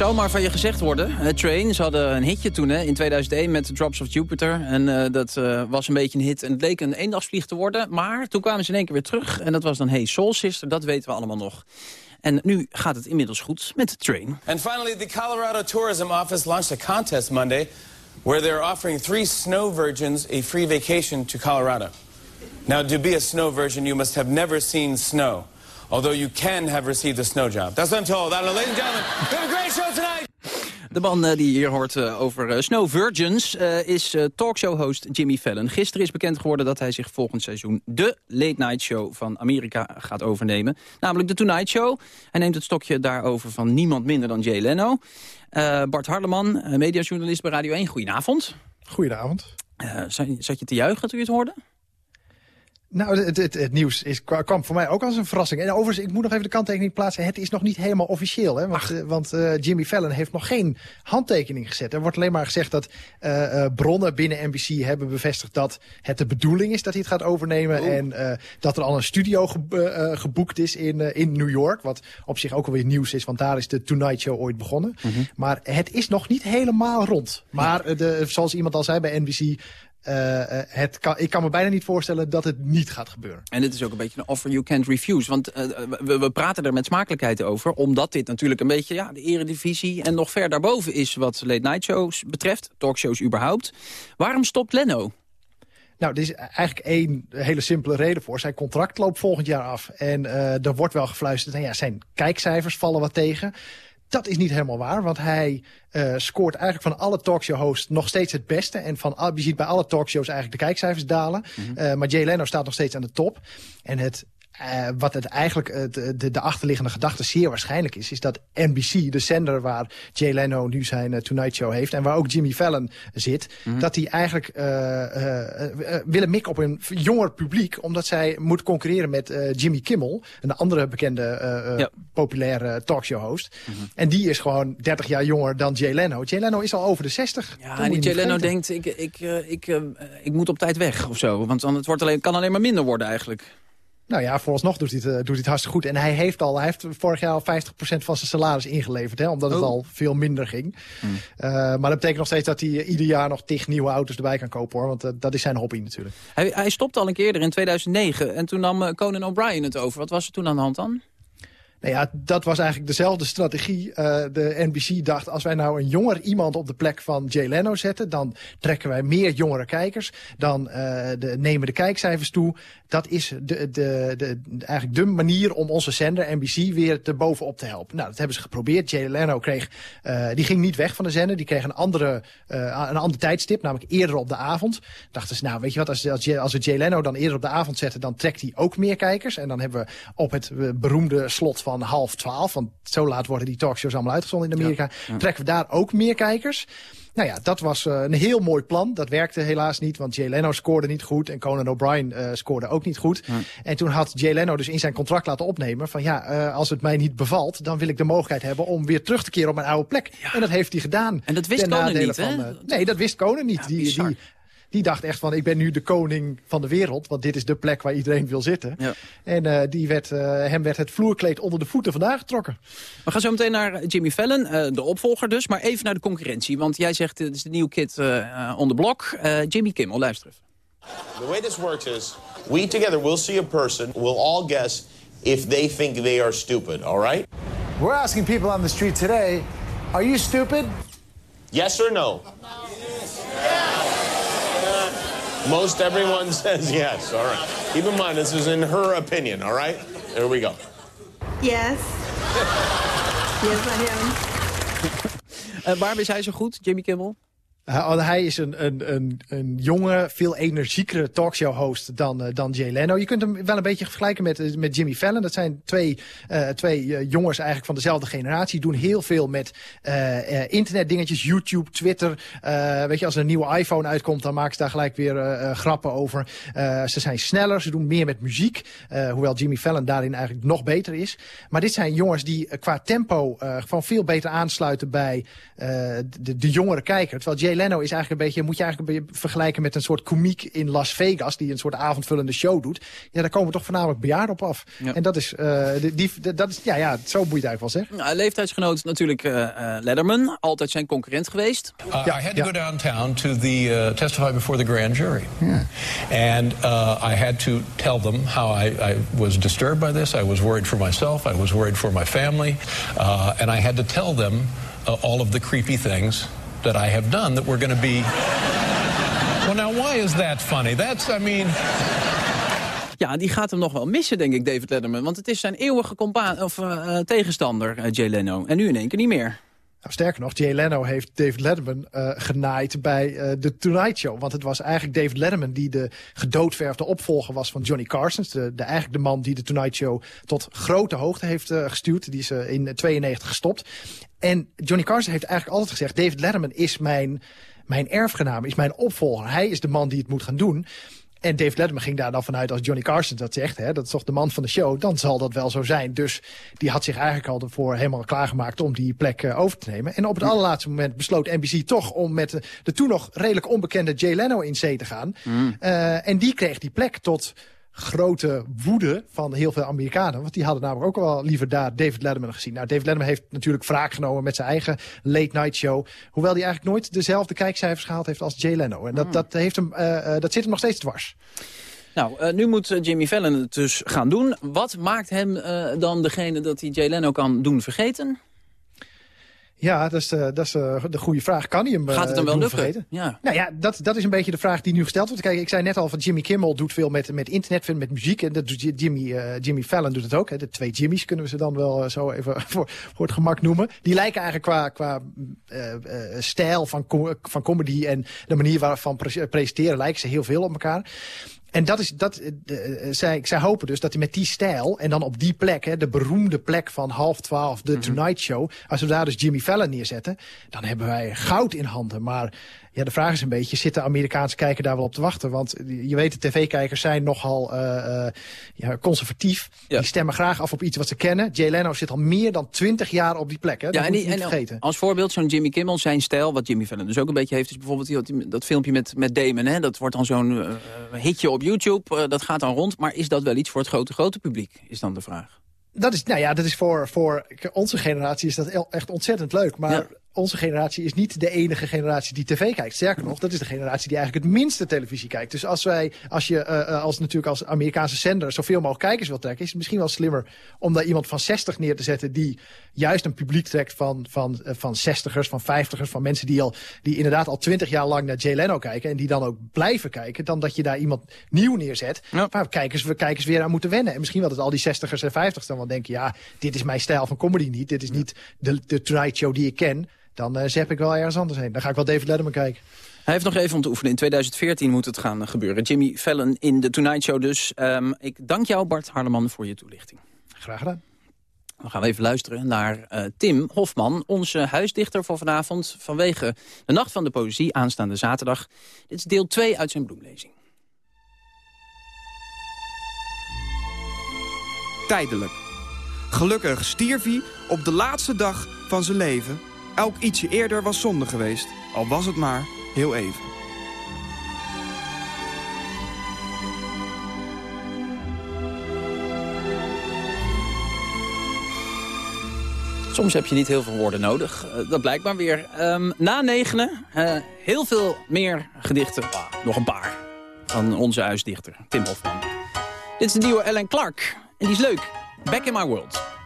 Het zou maar van je gezegd worden. Train, ze hadden een hitje toen hè, in 2001 met Drops of Jupiter. En uh, dat uh, was een beetje een hit. En het leek een eendagsvlieg te worden. Maar toen kwamen ze in één keer weer terug. En dat was dan Hey Soul Sister, dat weten we allemaal nog. En nu gaat het inmiddels goed met Train. And finally, the Colorado Tourism Office launched a contest Monday... where they're offering three snow virgins a free vacation to Colorado. Now, to be a snow virgin, you must have never seen snow. Although you can have received a snow job. That's what I'm told. Know, ladies and gentlemen, we have a great show tonight. De man uh, die je hier hoort uh, over uh, Snow Virgins is talkshow-host Jimmy Fallon. Gisteren is bekend geworden dat hij zich volgend seizoen de Late Night Show van Amerika gaat overnemen. Namelijk de Tonight Show. Hij neemt het stokje daarover van niemand minder dan Jay Leno. Bart Harleman, mediajournalist bij Radio 1. Goedenavond. Goedenavond. Zat, zat je te juichen toen je het hoorde? Nou, het, het, het, nieuws is, kwam voor mij ook als een verrassing. En overigens, ik moet nog even de kanttekening plaatsen. Het is nog niet helemaal officieel. Hè? Want, uh, want uh, Jimmy Fallon heeft nog geen handtekening gezet. Er wordt alleen maar gezegd dat uh, bronnen binnen NBC hebben bevestigd... dat het de bedoeling is dat hij het gaat overnemen. Oh. En dat er al een studio ge geboekt is in, in New York. Wat op zich ook alweer nieuws is, want daar is de Tonight Show ooit begonnen. Mm -hmm. Maar het is nog niet helemaal rond. Maar de, zoals iemand al zei bij NBC... Uh, het kan, ik kan me bijna niet voorstellen dat het niet gaat gebeuren. En dit is ook een beetje een offer you can't refuse. Want uh, we, we, praten er met smakelijkheid over. Omdat dit natuurlijk een beetje ja, de eredivisie en nog ver daarboven is... wat late night shows betreft, talkshows überhaupt. Waarom stopt Leno? Nou, er is eigenlijk één hele simpele reden voor. Zijn contract loopt volgend jaar af. En uh, er wordt wel gefluisterd. En ja, zijn kijkcijfers vallen wat tegen. Dat is niet helemaal waar, want hij uh, scoort eigenlijk van alle talkshow-hosts nog steeds het beste. En van, je ziet bij alle talkshows eigenlijk de kijkcijfers dalen. Mm -hmm. uh, maar Jay Leno staat nog steeds aan de top. En het uh, wat het eigenlijk uh, de, de achterliggende gedachte zeer waarschijnlijk is... is dat NBC, de zender waar Jay Leno nu zijn uh, Tonight Show heeft... en waar ook Jimmy Fallon zit... Mm -hmm. dat die eigenlijk willen mikken op een jonger publiek... omdat zij moet concurreren met Jimmy Kimmel... een andere bekende ja. populaire talkshow-host. Mm -hmm. En die is gewoon 30 jaar jonger dan Jay Leno. Jay Leno is al over de 60. Ja, en die Jay Leno denkt, ik, ik, ik, ik moet op tijd weg of zo. Want het wordt alleen, kan alleen maar minder worden eigenlijk. Nou ja, vooralsnog doet hij, het, doet hij het hartstikke goed. En hij heeft al, hij heeft vorig jaar al 50% van zijn salaris ingeleverd. Hè, omdat het oh. al veel minder ging. Hmm. Uh, maar dat betekent nog steeds dat hij ieder jaar nog tig nieuwe auto's erbij kan kopen. hoor. Want uh, dat is zijn hobby natuurlijk. Hij, hij stopte al een keer in 2009. En toen nam Conan O'Brien het over. Wat was er toen aan de hand dan? Nou ja, dat was eigenlijk dezelfde strategie. Uh, de NBC dacht, als wij nou een jonger iemand op de plek van Jay Leno zetten... dan trekken wij meer jongere kijkers. Dan uh, de, nemen de kijkcijfers toe. Dat is de, de, de, eigenlijk de manier om onze zender, NBC, weer te bovenop te helpen. Nou, dat hebben ze geprobeerd. Jay Leno kreeg, uh, die ging niet weg van de zender. Die kreeg een, andere, een ander tijdstip, namelijk eerder op de avond. Dachten ze, nou, weet je wat, als, als, als we Jay Leno dan eerder op de avond zetten... dan trekt hij ook meer kijkers. En dan hebben we op het beroemde slot van van half twaalf. Want zo laat worden die talkshows allemaal uitgezonden in Amerika. Ja, ja. Trekken we daar ook meer kijkers. Nou ja, dat was uh, een heel mooi plan. Dat werkte helaas niet, want Jay Leno scoorde niet goed... en Conan O'Brien uh, scoorde ook niet goed. Ja. En toen had Jay Leno dus in zijn contract laten opnemen... van ja, uh, als het mij niet bevalt, dan wil ik de mogelijkheid hebben... om weer terug te keren op mijn oude plek. En dat heeft hij gedaan. En dat wist Conan niet, hè? nee, dat wist Conan niet. die, die, die dacht echt van, ik ben nu de koning van de wereld. Want dit is de plek waar iedereen wil zitten. Ja. En uh, die werd, uh, hem werd het vloerkleed onder de voeten vandaan getrokken. We gaan zo meteen naar Jimmy Fallon, uh, de opvolger dus. Maar even naar de concurrentie. Want jij zegt, het is de nieuwe kid on the block. Jimmy Kimmel, luister even. The way this works is, we together will see a person. We'll all guess if they think they are stupid, all right? We're asking people on the street today, are you stupid? Yes or no? no. Most everyone says yes. All right. Keep in mind, this is in her opinion, all right? There we go. Yes. yes, I am. Uh, waarom is hij zo goed, Jimmy Kimmel? Uh, hij is een, een, een, jonge, veel energiekere talkshow-host dan, uh, dan Jay Leno. Je kunt hem wel een beetje vergelijken met, met Jimmy Fallon. Dat zijn twee, uh, twee jongens eigenlijk van dezelfde generatie. Doen heel veel met internetdingetjes, YouTube, Twitter. weet je, als er een nieuwe iPhone uitkomt, dan maken ze daar gelijk weer grappen over. ze zijn sneller, ze doen meer met muziek. hoewel Jimmy Fallon daarin eigenlijk nog beter is. Maar dit zijn jongens die qua tempo gewoon veel beter aansluiten bij de, de jongere kijker. Terwijl Jay Leno is eigenlijk een beetje, moet je eigenlijk een beetje vergelijken met een soort komiek in Las Vegas, die een soort avondvullende show doet. Ja, daar komen toch voornamelijk bejaarden op af. En dat is, uh, die, dat is, ja, ja, zo moet je het eigenlijk wel zeggen. Nou, leeftijdsgenoot natuurlijk uh, Letterman, altijd zijn concurrent geweest. Uh, ja, I had to go downtown to the testify before the grand jury. Yeah. And I had to tell them how I, I was disturbed by this. I was worried for myself. I was worried for my family. and I had to tell them all of the creepy things that I have done that were going to be. well, now, why is that funny? That's, I mean. Ja, die gaat hem nog wel missen, denk ik, David Letterman. Want het is zijn eeuwige of, uh, tegenstander, uh, Jay Leno. En nu in één keer niet meer. Nou, sterker nog, Jay Leno heeft David Letterman uh, genaaid bij uh, de Tonight Show. Want het was eigenlijk David Letterman die de gedoodverfde opvolger was van Johnny Carson. De, de, eigenlijk de man die de Tonight Show tot grote hoogte heeft uh, gestuurd. Die is in 92 gestopt. En Johnny Carson heeft eigenlijk altijd gezegd... David Letterman is mijn, mijn erfgenaam, is mijn opvolger. Hij is de man die het moet gaan doen. En David Letterman ging daar dan vanuit als Johnny Carson dat zegt... Hè, dat is toch de man van de show, dan zal dat wel zo zijn. Dus die had zich eigenlijk al ervoor helemaal klaargemaakt om die plek uh, over te nemen. En op het allerlaatste moment besloot NBC toch om met de, de toen nog redelijk onbekende Jay Leno in zee te gaan. Mm. Uh, en die kreeg die plek tot grote woede van heel veel Amerikanen. Want die hadden namelijk ook wel liever daar David Letterman gezien. Nou, David Letterman heeft natuurlijk wraak genomen met zijn eigen late night show. Hoewel hij eigenlijk nooit dezelfde kijkcijfers gehaald heeft als Jay Leno. En dat, hmm. dat, heeft hem, uh, dat zit hem nog steeds dwars. Nou, uh, nu moet Jimmy Fallon het dus gaan doen. Wat maakt hem uh, dan degene dat hij Jay Leno kan doen vergeten? Ja, dat is, de, dat is de, de goede vraag. Kan hij hem Gaat het dan uh, wel lukken? Vergeten? Ja. Nou ja, dat, dat is een beetje de vraag die nu gesteld wordt. Kijk, ik zei net al van Jimmy Kimmel doet veel met, met internet, met muziek. En dat doet Jimmy, uh, Jimmy Fallon doet het ook. Hè. De twee Jimmys kunnen we ze dan wel zo even voor, voor het gemak noemen. Die lijken eigenlijk qua, qua stijl van, van comedy en de manier waarvan pre presenteren lijken ze heel veel op elkaar. En dat is, dat, uh, zij, zij hopen dus dat hij met die stijl en dan op die plek, hè, de beroemde plek van half twaalf, de mm -hmm. Tonight Show, als we daar dus Jimmy Fallon neerzetten, dan hebben wij goud in handen. Maar ja, de vraag is een beetje, zitten Amerikaanse kijkers daar wel op te wachten? Want je weet, de tv-kijkers zijn nogal uh, uh, ja, conservatief. Ja. Die stemmen graag af op iets wat ze kennen. Jay Leno zit al meer dan twintig jaar op die plek. Hè? Dat ja, en, die, niet en vergeten. als voorbeeld, zo'n Jimmy Kimmel, zijn stijl, wat Jimmy Fallon dus ook een beetje heeft, is bijvoorbeeld die, dat filmpje met, met Damon. Hè? Dat wordt dan zo'n uh, hitje op YouTube, dat gaat dan rond. Maar is dat wel iets voor het grote, grote publiek, is dan de vraag. Dat is, nou ja, dat is voor, voor onze generatie is dat echt ontzettend leuk. Maar ja onze generatie is niet de enige generatie die tv kijkt. Sterker nog, dat is de generatie die eigenlijk het minste televisie kijkt. Dus als wij, als je uh, als natuurlijk als Amerikaanse zender zoveel mogelijk kijkers wil trekken, is het misschien wel slimmer om daar iemand van 60 neer te zetten die juist een publiek trekt van, van, uh, van 60ers, van 50ers, van mensen die al die inderdaad al 20 jaar lang naar Jay Leno kijken en die dan ook blijven kijken, dan dat je daar iemand nieuw neerzet ja. waar kijkers, we kijkers weer aan moeten wennen. En misschien wel dat al die 60ers en 50ers dan wel denken, ja, dit is mijn stijl van comedy niet, dit is niet de, de Tonight Show die ik ken dan uh, zep ik wel ergens anders heen. Dan ga ik wel David Letterman kijken. Hij heeft nog even om te oefenen. In 2014 moet het gaan gebeuren. Jimmy Fallon in de Tonight Show dus. Um, ik dank jou, Bart Harleman, voor je toelichting. Graag gedaan. Dan gaan we even luisteren naar uh, Tim Hofman, onze huisdichter voor vanavond... vanwege de Nacht van de Poëzie aanstaande zaterdag. Dit is deel 2 uit zijn bloemlezing. Tijdelijk. Gelukkig stierf hij op de laatste dag van zijn leven Elk ietsje eerder was zonde geweest, al was het maar heel even. Soms heb je niet heel veel woorden nodig. Uh, dat blijkt maar weer. Um, na negenen, uh, heel veel meer gedichten. Ah, nog een paar. Van onze huisdichter, Tim Hofman. Dit is de nieuwe Ellen Clark. En die is leuk. Back in my world.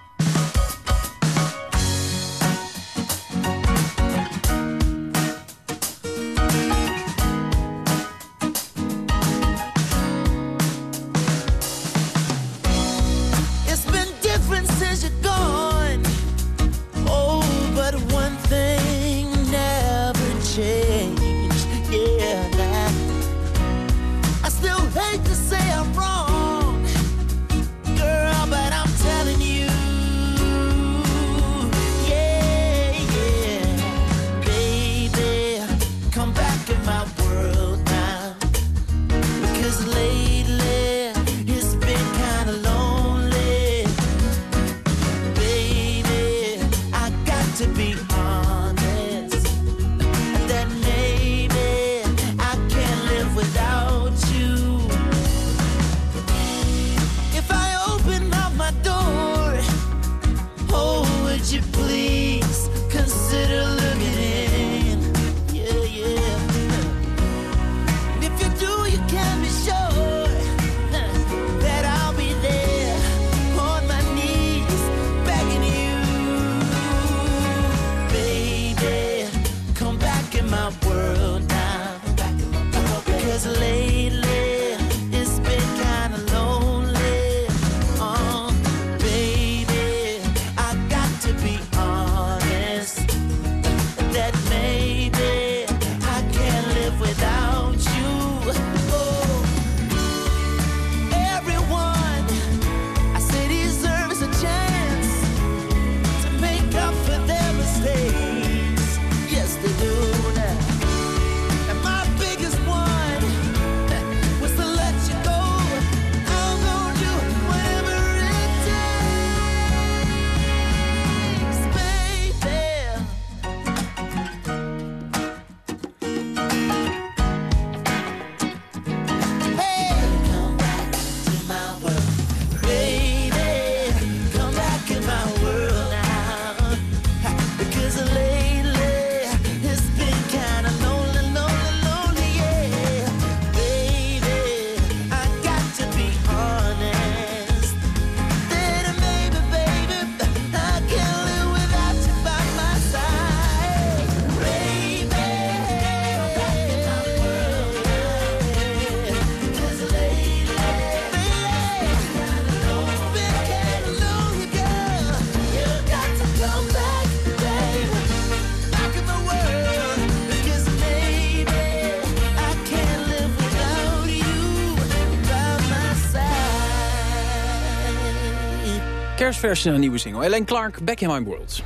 Kerstverse nieuwe single. Ellen Clark, Back in My World.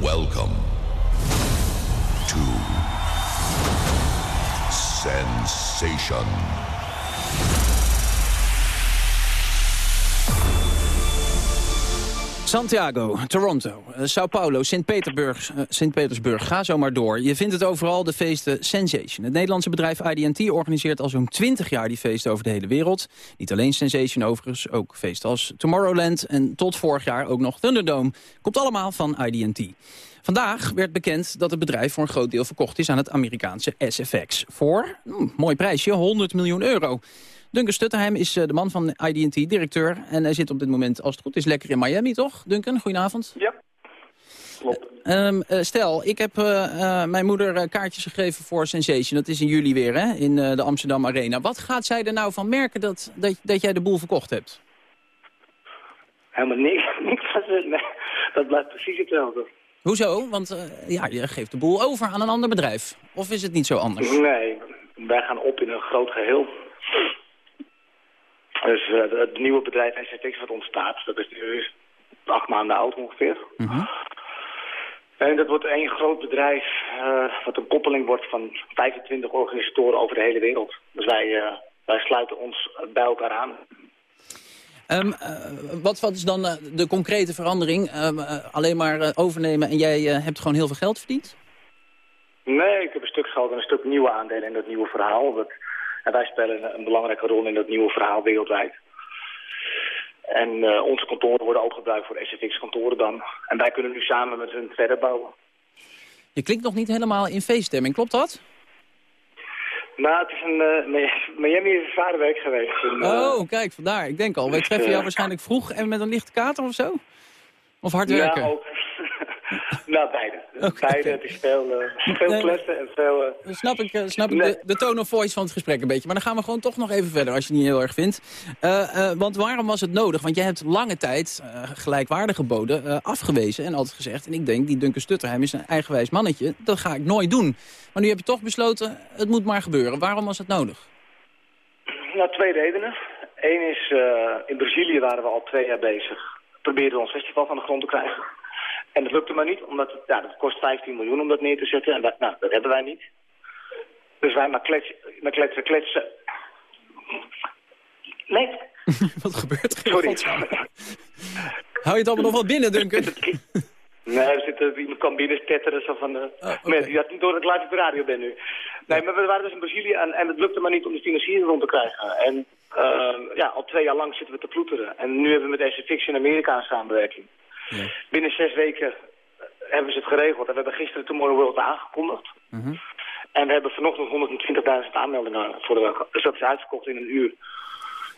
Welcome to Sensation. Santiago, Toronto, uh, Sao Paulo, Sint-Petersburg, uh, Sint-Petersburg, ga zo maar door. Je vindt het overal de feesten Sensation. Het Nederlandse bedrijf IDT organiseert al zo'n 20 jaar die feesten over de hele wereld. Niet alleen Sensation overigens, ook feesten als Tomorrowland en tot vorig jaar ook nog Thunderdome. Komt allemaal van IDT. Vandaag werd bekend dat het bedrijf voor een groot deel verkocht is aan het Amerikaanse SFX. Voor, hmm, mooi prijsje, 100 miljoen euro. Duncan Stutterheim is uh, de man van IDT, directeur. En hij zit op dit moment, als het goed is, lekker in Miami, toch? Duncan, goedenavond. Ja, klopt. Um, uh, stel, ik heb uh, mijn moeder kaartjes gegeven voor Sensation. Dat is in juli weer, hè? In de Amsterdam Arena. Wat gaat zij er nou van merken dat, dat, dat jij de boel verkocht hebt? Helemaal niks. niks dat blijft precies hetzelfde. Hoezo? Want ja, je geeft de boel over aan een ander bedrijf. Of is het niet zo anders? Nee, wij gaan op in een groot geheel. Dus uh, het nieuwe bedrijf SFX wat ontstaat, dat is nu acht maanden oud ongeveer. Uh -huh. En dat wordt één groot bedrijf uh, wat een koppeling wordt van 25 organisatoren over de hele wereld. Dus wij, uh, wij sluiten ons bij elkaar aan. Um, wat, wat is dan de concrete verandering? Um, alleen maar overnemen en jij hebt gewoon heel veel geld verdiend? Nee, ik heb een stuk geld en een stuk nieuwe aandelen in dat nieuwe verhaal. Dat, en wij spelen een belangrijke rol in dat nieuwe verhaal wereldwijd. En uh, onze kantoren worden ook gebruikt voor SFX-kantoren dan. En wij kunnen nu samen met hun verder bouwen. Je klinkt nog niet helemaal in feeststemming, klopt dat? Nou, het is een, uh, Miami is een zware week geweest. En, uh, oh, kijk, vandaar. Ik denk al. Wij treffen jou waarschijnlijk vroeg en met een lichte kater of zo? Of hard werken? Ja, ook. Nou, beide. Okay. Beide. Het is veel, uh, veel nee, klessen en veel... Uh... Snap ik, uh, snap ik nee. de, de tone of voice van het gesprek een beetje. Maar dan gaan we gewoon toch nog even verder, als je het niet heel erg vindt. want waarom was het nodig? Want jij hebt lange tijd gelijkwaardige boden afgewezen en altijd gezegd... en ik denk, die Duncan Stutterheim is een eigenwijs mannetje, dat ga ik nooit doen. Maar nu heb je toch besloten, het moet maar gebeuren. Waarom was het nodig? Nou, twee redenen. Eén is, in Brazilië waren we al twee jaar bezig. Probeerden we ons festival van de grond te krijgen. En dat lukte maar niet, omdat het, ja, dat kost 15 miljoen om dat neer te zetten. En dat, nou, dat hebben wij niet. Dus wij maar kletsen, maar kletsen, kletsen. Nee. Wat gebeurt er? Sorry. Hou je het allemaal nog wel binnen, Duncan? nee, er zit iemand kan binnen tetteren. Zo van, uh, oh, okay. Je had niet door dat ik live op de radio ben nu. Nee, maar we waren dus in Brazilië en, en het lukte maar niet om de financiering rond te krijgen. En uh, ja, al twee jaar lang zitten we te ploeteren. En nu hebben we met SFX in Amerika een samenwerking. Ja. Binnen zes weken hebben ze het geregeld. En we hebben gisteren Tomorrow World aangekondigd. -huh. En we hebben vanochtend 120.000 aanmeldingen voor de Dus dat is uitverkocht in een uur.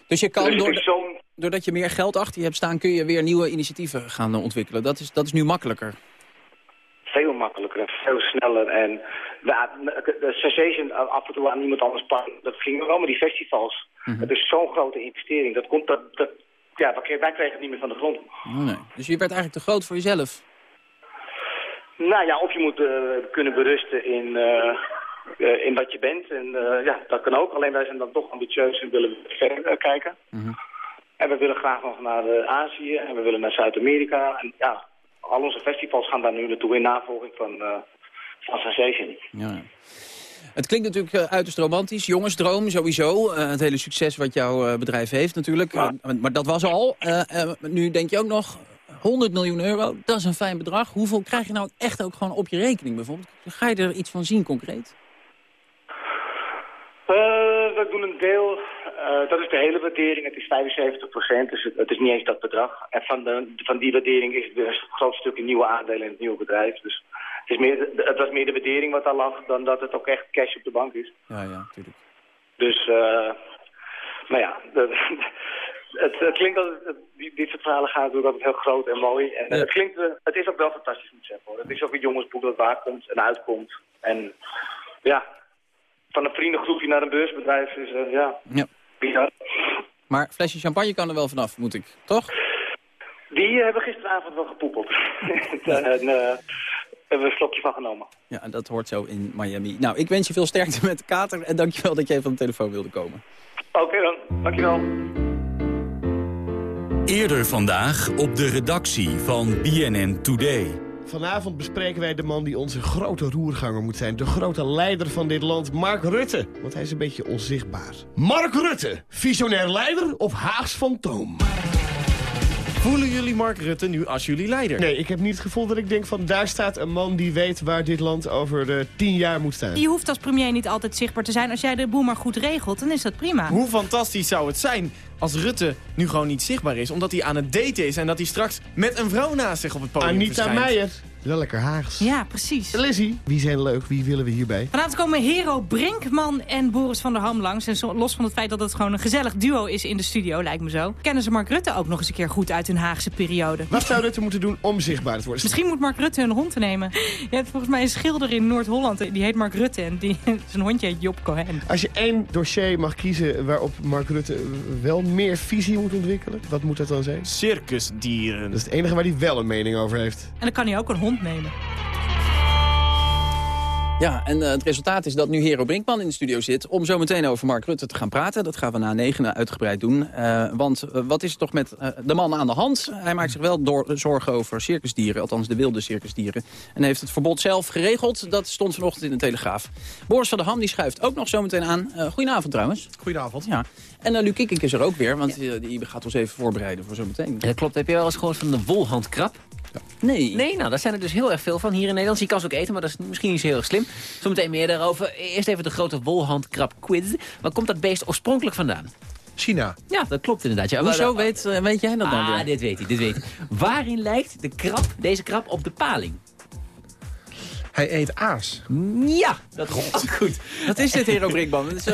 Dus je kan, dus door de, doordat je meer geld achter je hebt staan... kun je weer nieuwe initiatieven gaan ontwikkelen. Dat is, dat is nu makkelijker. Veel makkelijker en veel sneller. En ja, de Sensation af en toe aan iemand anders pakken, dat ging wel. Maar die festivals, -huh. het is zo'n grote investering. Dat komt, dat, dat, ja, wij kregen het niet meer van de grond. Oh nee. Dus je werd eigenlijk te groot voor jezelf? Nou ja, of je moet uh, kunnen berusten in, uh, uh, in wat je bent. En ja, dat kan ook. Alleen wij zijn dan toch ambitieus en willen verder kijken. -huh. En we willen graag nog naar Azië en we willen naar Zuid-Amerika. En ja, al onze festivals gaan daar nu naartoe in navolging van, van Sensation. Ja. Het klinkt natuurlijk uh, uiterst romantisch. Jongensdroom sowieso. Uh, het hele succes wat jouw uh, bedrijf heeft natuurlijk. Ja. maar dat was al. nu denk je ook nog 100 miljoen euro. Dat is een fijn bedrag. Hoeveel krijg je nou echt ook gewoon op je rekening bijvoorbeeld? Ga je er iets van zien concreet? we doen een deel. dat is de hele waardering. Het is 75 procent. Dus het, het, is niet eens dat bedrag. En van, de, van die waardering is er een groot stukje nieuwe aandelen in het nieuwe bedrijf. Dus het, is meer, het was meer de waardering wat daar lag dan dat het ook echt cash op de bank is. Ja, ja, natuurlijk. Dus, uh, nou ja, het, het, klinkt het, dit soort verhalen gaan natuurlijk altijd heel groot en mooi. En ja. het, klinkt, het is ook wel fantastisch moet ik zeggen hoor. Het is ook een jongensboek dat waar komt en uitkomt. En ja, van een vriendengroepje naar een beursbedrijf is uh, ja, ja, bizar. Maar flesje champagne kan er wel vanaf, moet ik, toch? Die hebben gisteravond wel gepoepeld. en, uh, hebben we een slokje van genomen. Ja, en dat hoort zo in Miami. Nou, ik wens je veel sterkte met de kater en dankjewel dat je even aan de telefoon wilde komen. Oké okay dan, dankjewel. Eerder vandaag op de redactie van BNN Today. Vanavond bespreken wij de man die onze grote roerganger moet zijn. De grote leider van dit land, Mark Rutte. Want hij is een beetje onzichtbaar. Mark Rutte, visionair leider of Haags fantoom? Voelen jullie Mark Rutte nu als jullie leider? Nee, ik heb niet het gevoel dat ik denk van daar staat een man die weet waar dit land over de tien jaar moet staan. Je hoeft als premier niet altijd zichtbaar te zijn. Als jij de boel maar goed regelt, dan is dat prima. Hoe fantastisch zou het zijn als Rutte nu gewoon niet zichtbaar is... omdat hij aan het daten is en dat hij straks met een vrouw naast zich op het podium Anita verschijnt. Meijer. Wel lekker Haags. Ja, precies. Lizzie, wie zijn leuk? Wie willen we hierbij? Vanavond komen Hero Brinkman en Boris van der Ham langs. En zo- los van het feit dat het gewoon een gezellig duo is in de studio, lijkt me zo... kennen ze Mark Rutte ook nog eens een keer goed uit hun Haagse periode. Wat zou Rutte moeten doen om zichtbaar te worden? Misschien moet Mark Rutte een hond nemen. Je hebt volgens mij een schilder in Noord-Holland. Die heet Mark Rutte en die, zijn hondje heet Job Cohen. Als je één dossier mag kiezen waarop Mark Rutte wel meer visie moet ontwikkelen, wat moet dat dan zijn? Circusdieren. Dat is het enige waar hij wel een mening over heeft. En dan kan hij ook een hond nemen. Ja, en eh, het resultaat is dat nu Hero Brinkman in de studio zit... om zo meteen over Mark Rutte te gaan praten. Dat gaan we na negenen uitgebreid doen. Eh, want eh, wat is er toch met de man aan de hand? Hij maakt zich wel door, zorgen over circusdieren, althans de wilde circusdieren. En heeft het verbod zelf geregeld. Dat stond vanochtend in de Telegraaf. Boris van der Ham die schuift ook nog zo meteen aan. Eh, goedenavond trouwens. Goedenavond. Ja. En uh, Luc Kikink is er ook weer, want die gaat ons even voorbereiden voor zo meteen. Ja, klopt. Heb je wel eens gehoord van de wolhandkrab? Nee. Nee, nou, daar zijn er dus heel erg veel van hier in Nederland. Je kan ze ook eten, maar dat is misschien niet zo heel erg slim. Zometeen meer daarover. Eerst even de grote wolhandkrab quiz. Waar komt dat beest oorspronkelijk vandaan? China. Ja, dat klopt inderdaad. Ja, Hoezo maar- weet, eh, weet jij dat dan Ah, weer? dit weet hij, dit weet hij. Waarin lijkt de krab, deze krab op de paling? Hij eet aas. Ja, dat is ook goed. Wat is dit, Hero Brinkman? Het is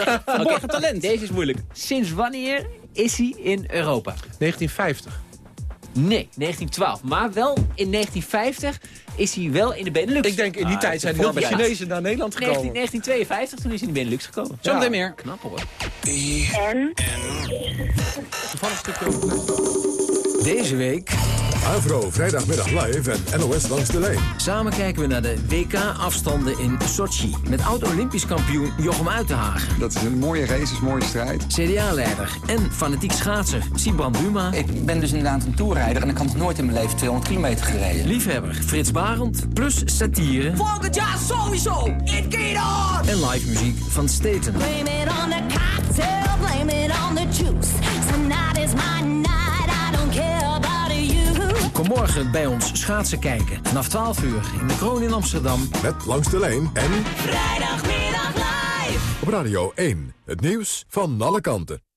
talent. Deze is moeilijk. Sinds wanneer is hij in Europa? 1950. Nee, 1912. Maar wel in 1950 is hij wel in de Benelux. Ik denk in die Ah, tijd zijn heel veel. Chinezen naar Nederland gekomen. 19, 1952, toen is hij in de Benelux gekomen. Zometeen meer. Knap hoor. En? Toevallig stukje over. Deze week... Avro, vrijdagmiddag live en NOS langs de lijn. Samen kijken we naar de WK-afstanden in Sochi. Met oud-Olympisch kampioen Jochem Uitenhagen. Dat is een mooie race, is een mooie strijd. CDA-leider en fanatiek schaatser Sibran Buma. Ik ben dus inderdaad een toerrijder en ik had nog nooit in mijn leven 200 kilometer gereden. Liefhebber Frits Barend. Plus satire. Volgend jaar sowieso. Gaat on. En live muziek van Staten. Blame it on the cocktail, blame it on the juice. Tonight is my night, Kom morgen bij ons schaatsen kijken. Vanaf 12 uur in de Kroon in Amsterdam. Met langs de lijn en Vrijdagmiddag live. op Radio 1. Het nieuws van alle kanten.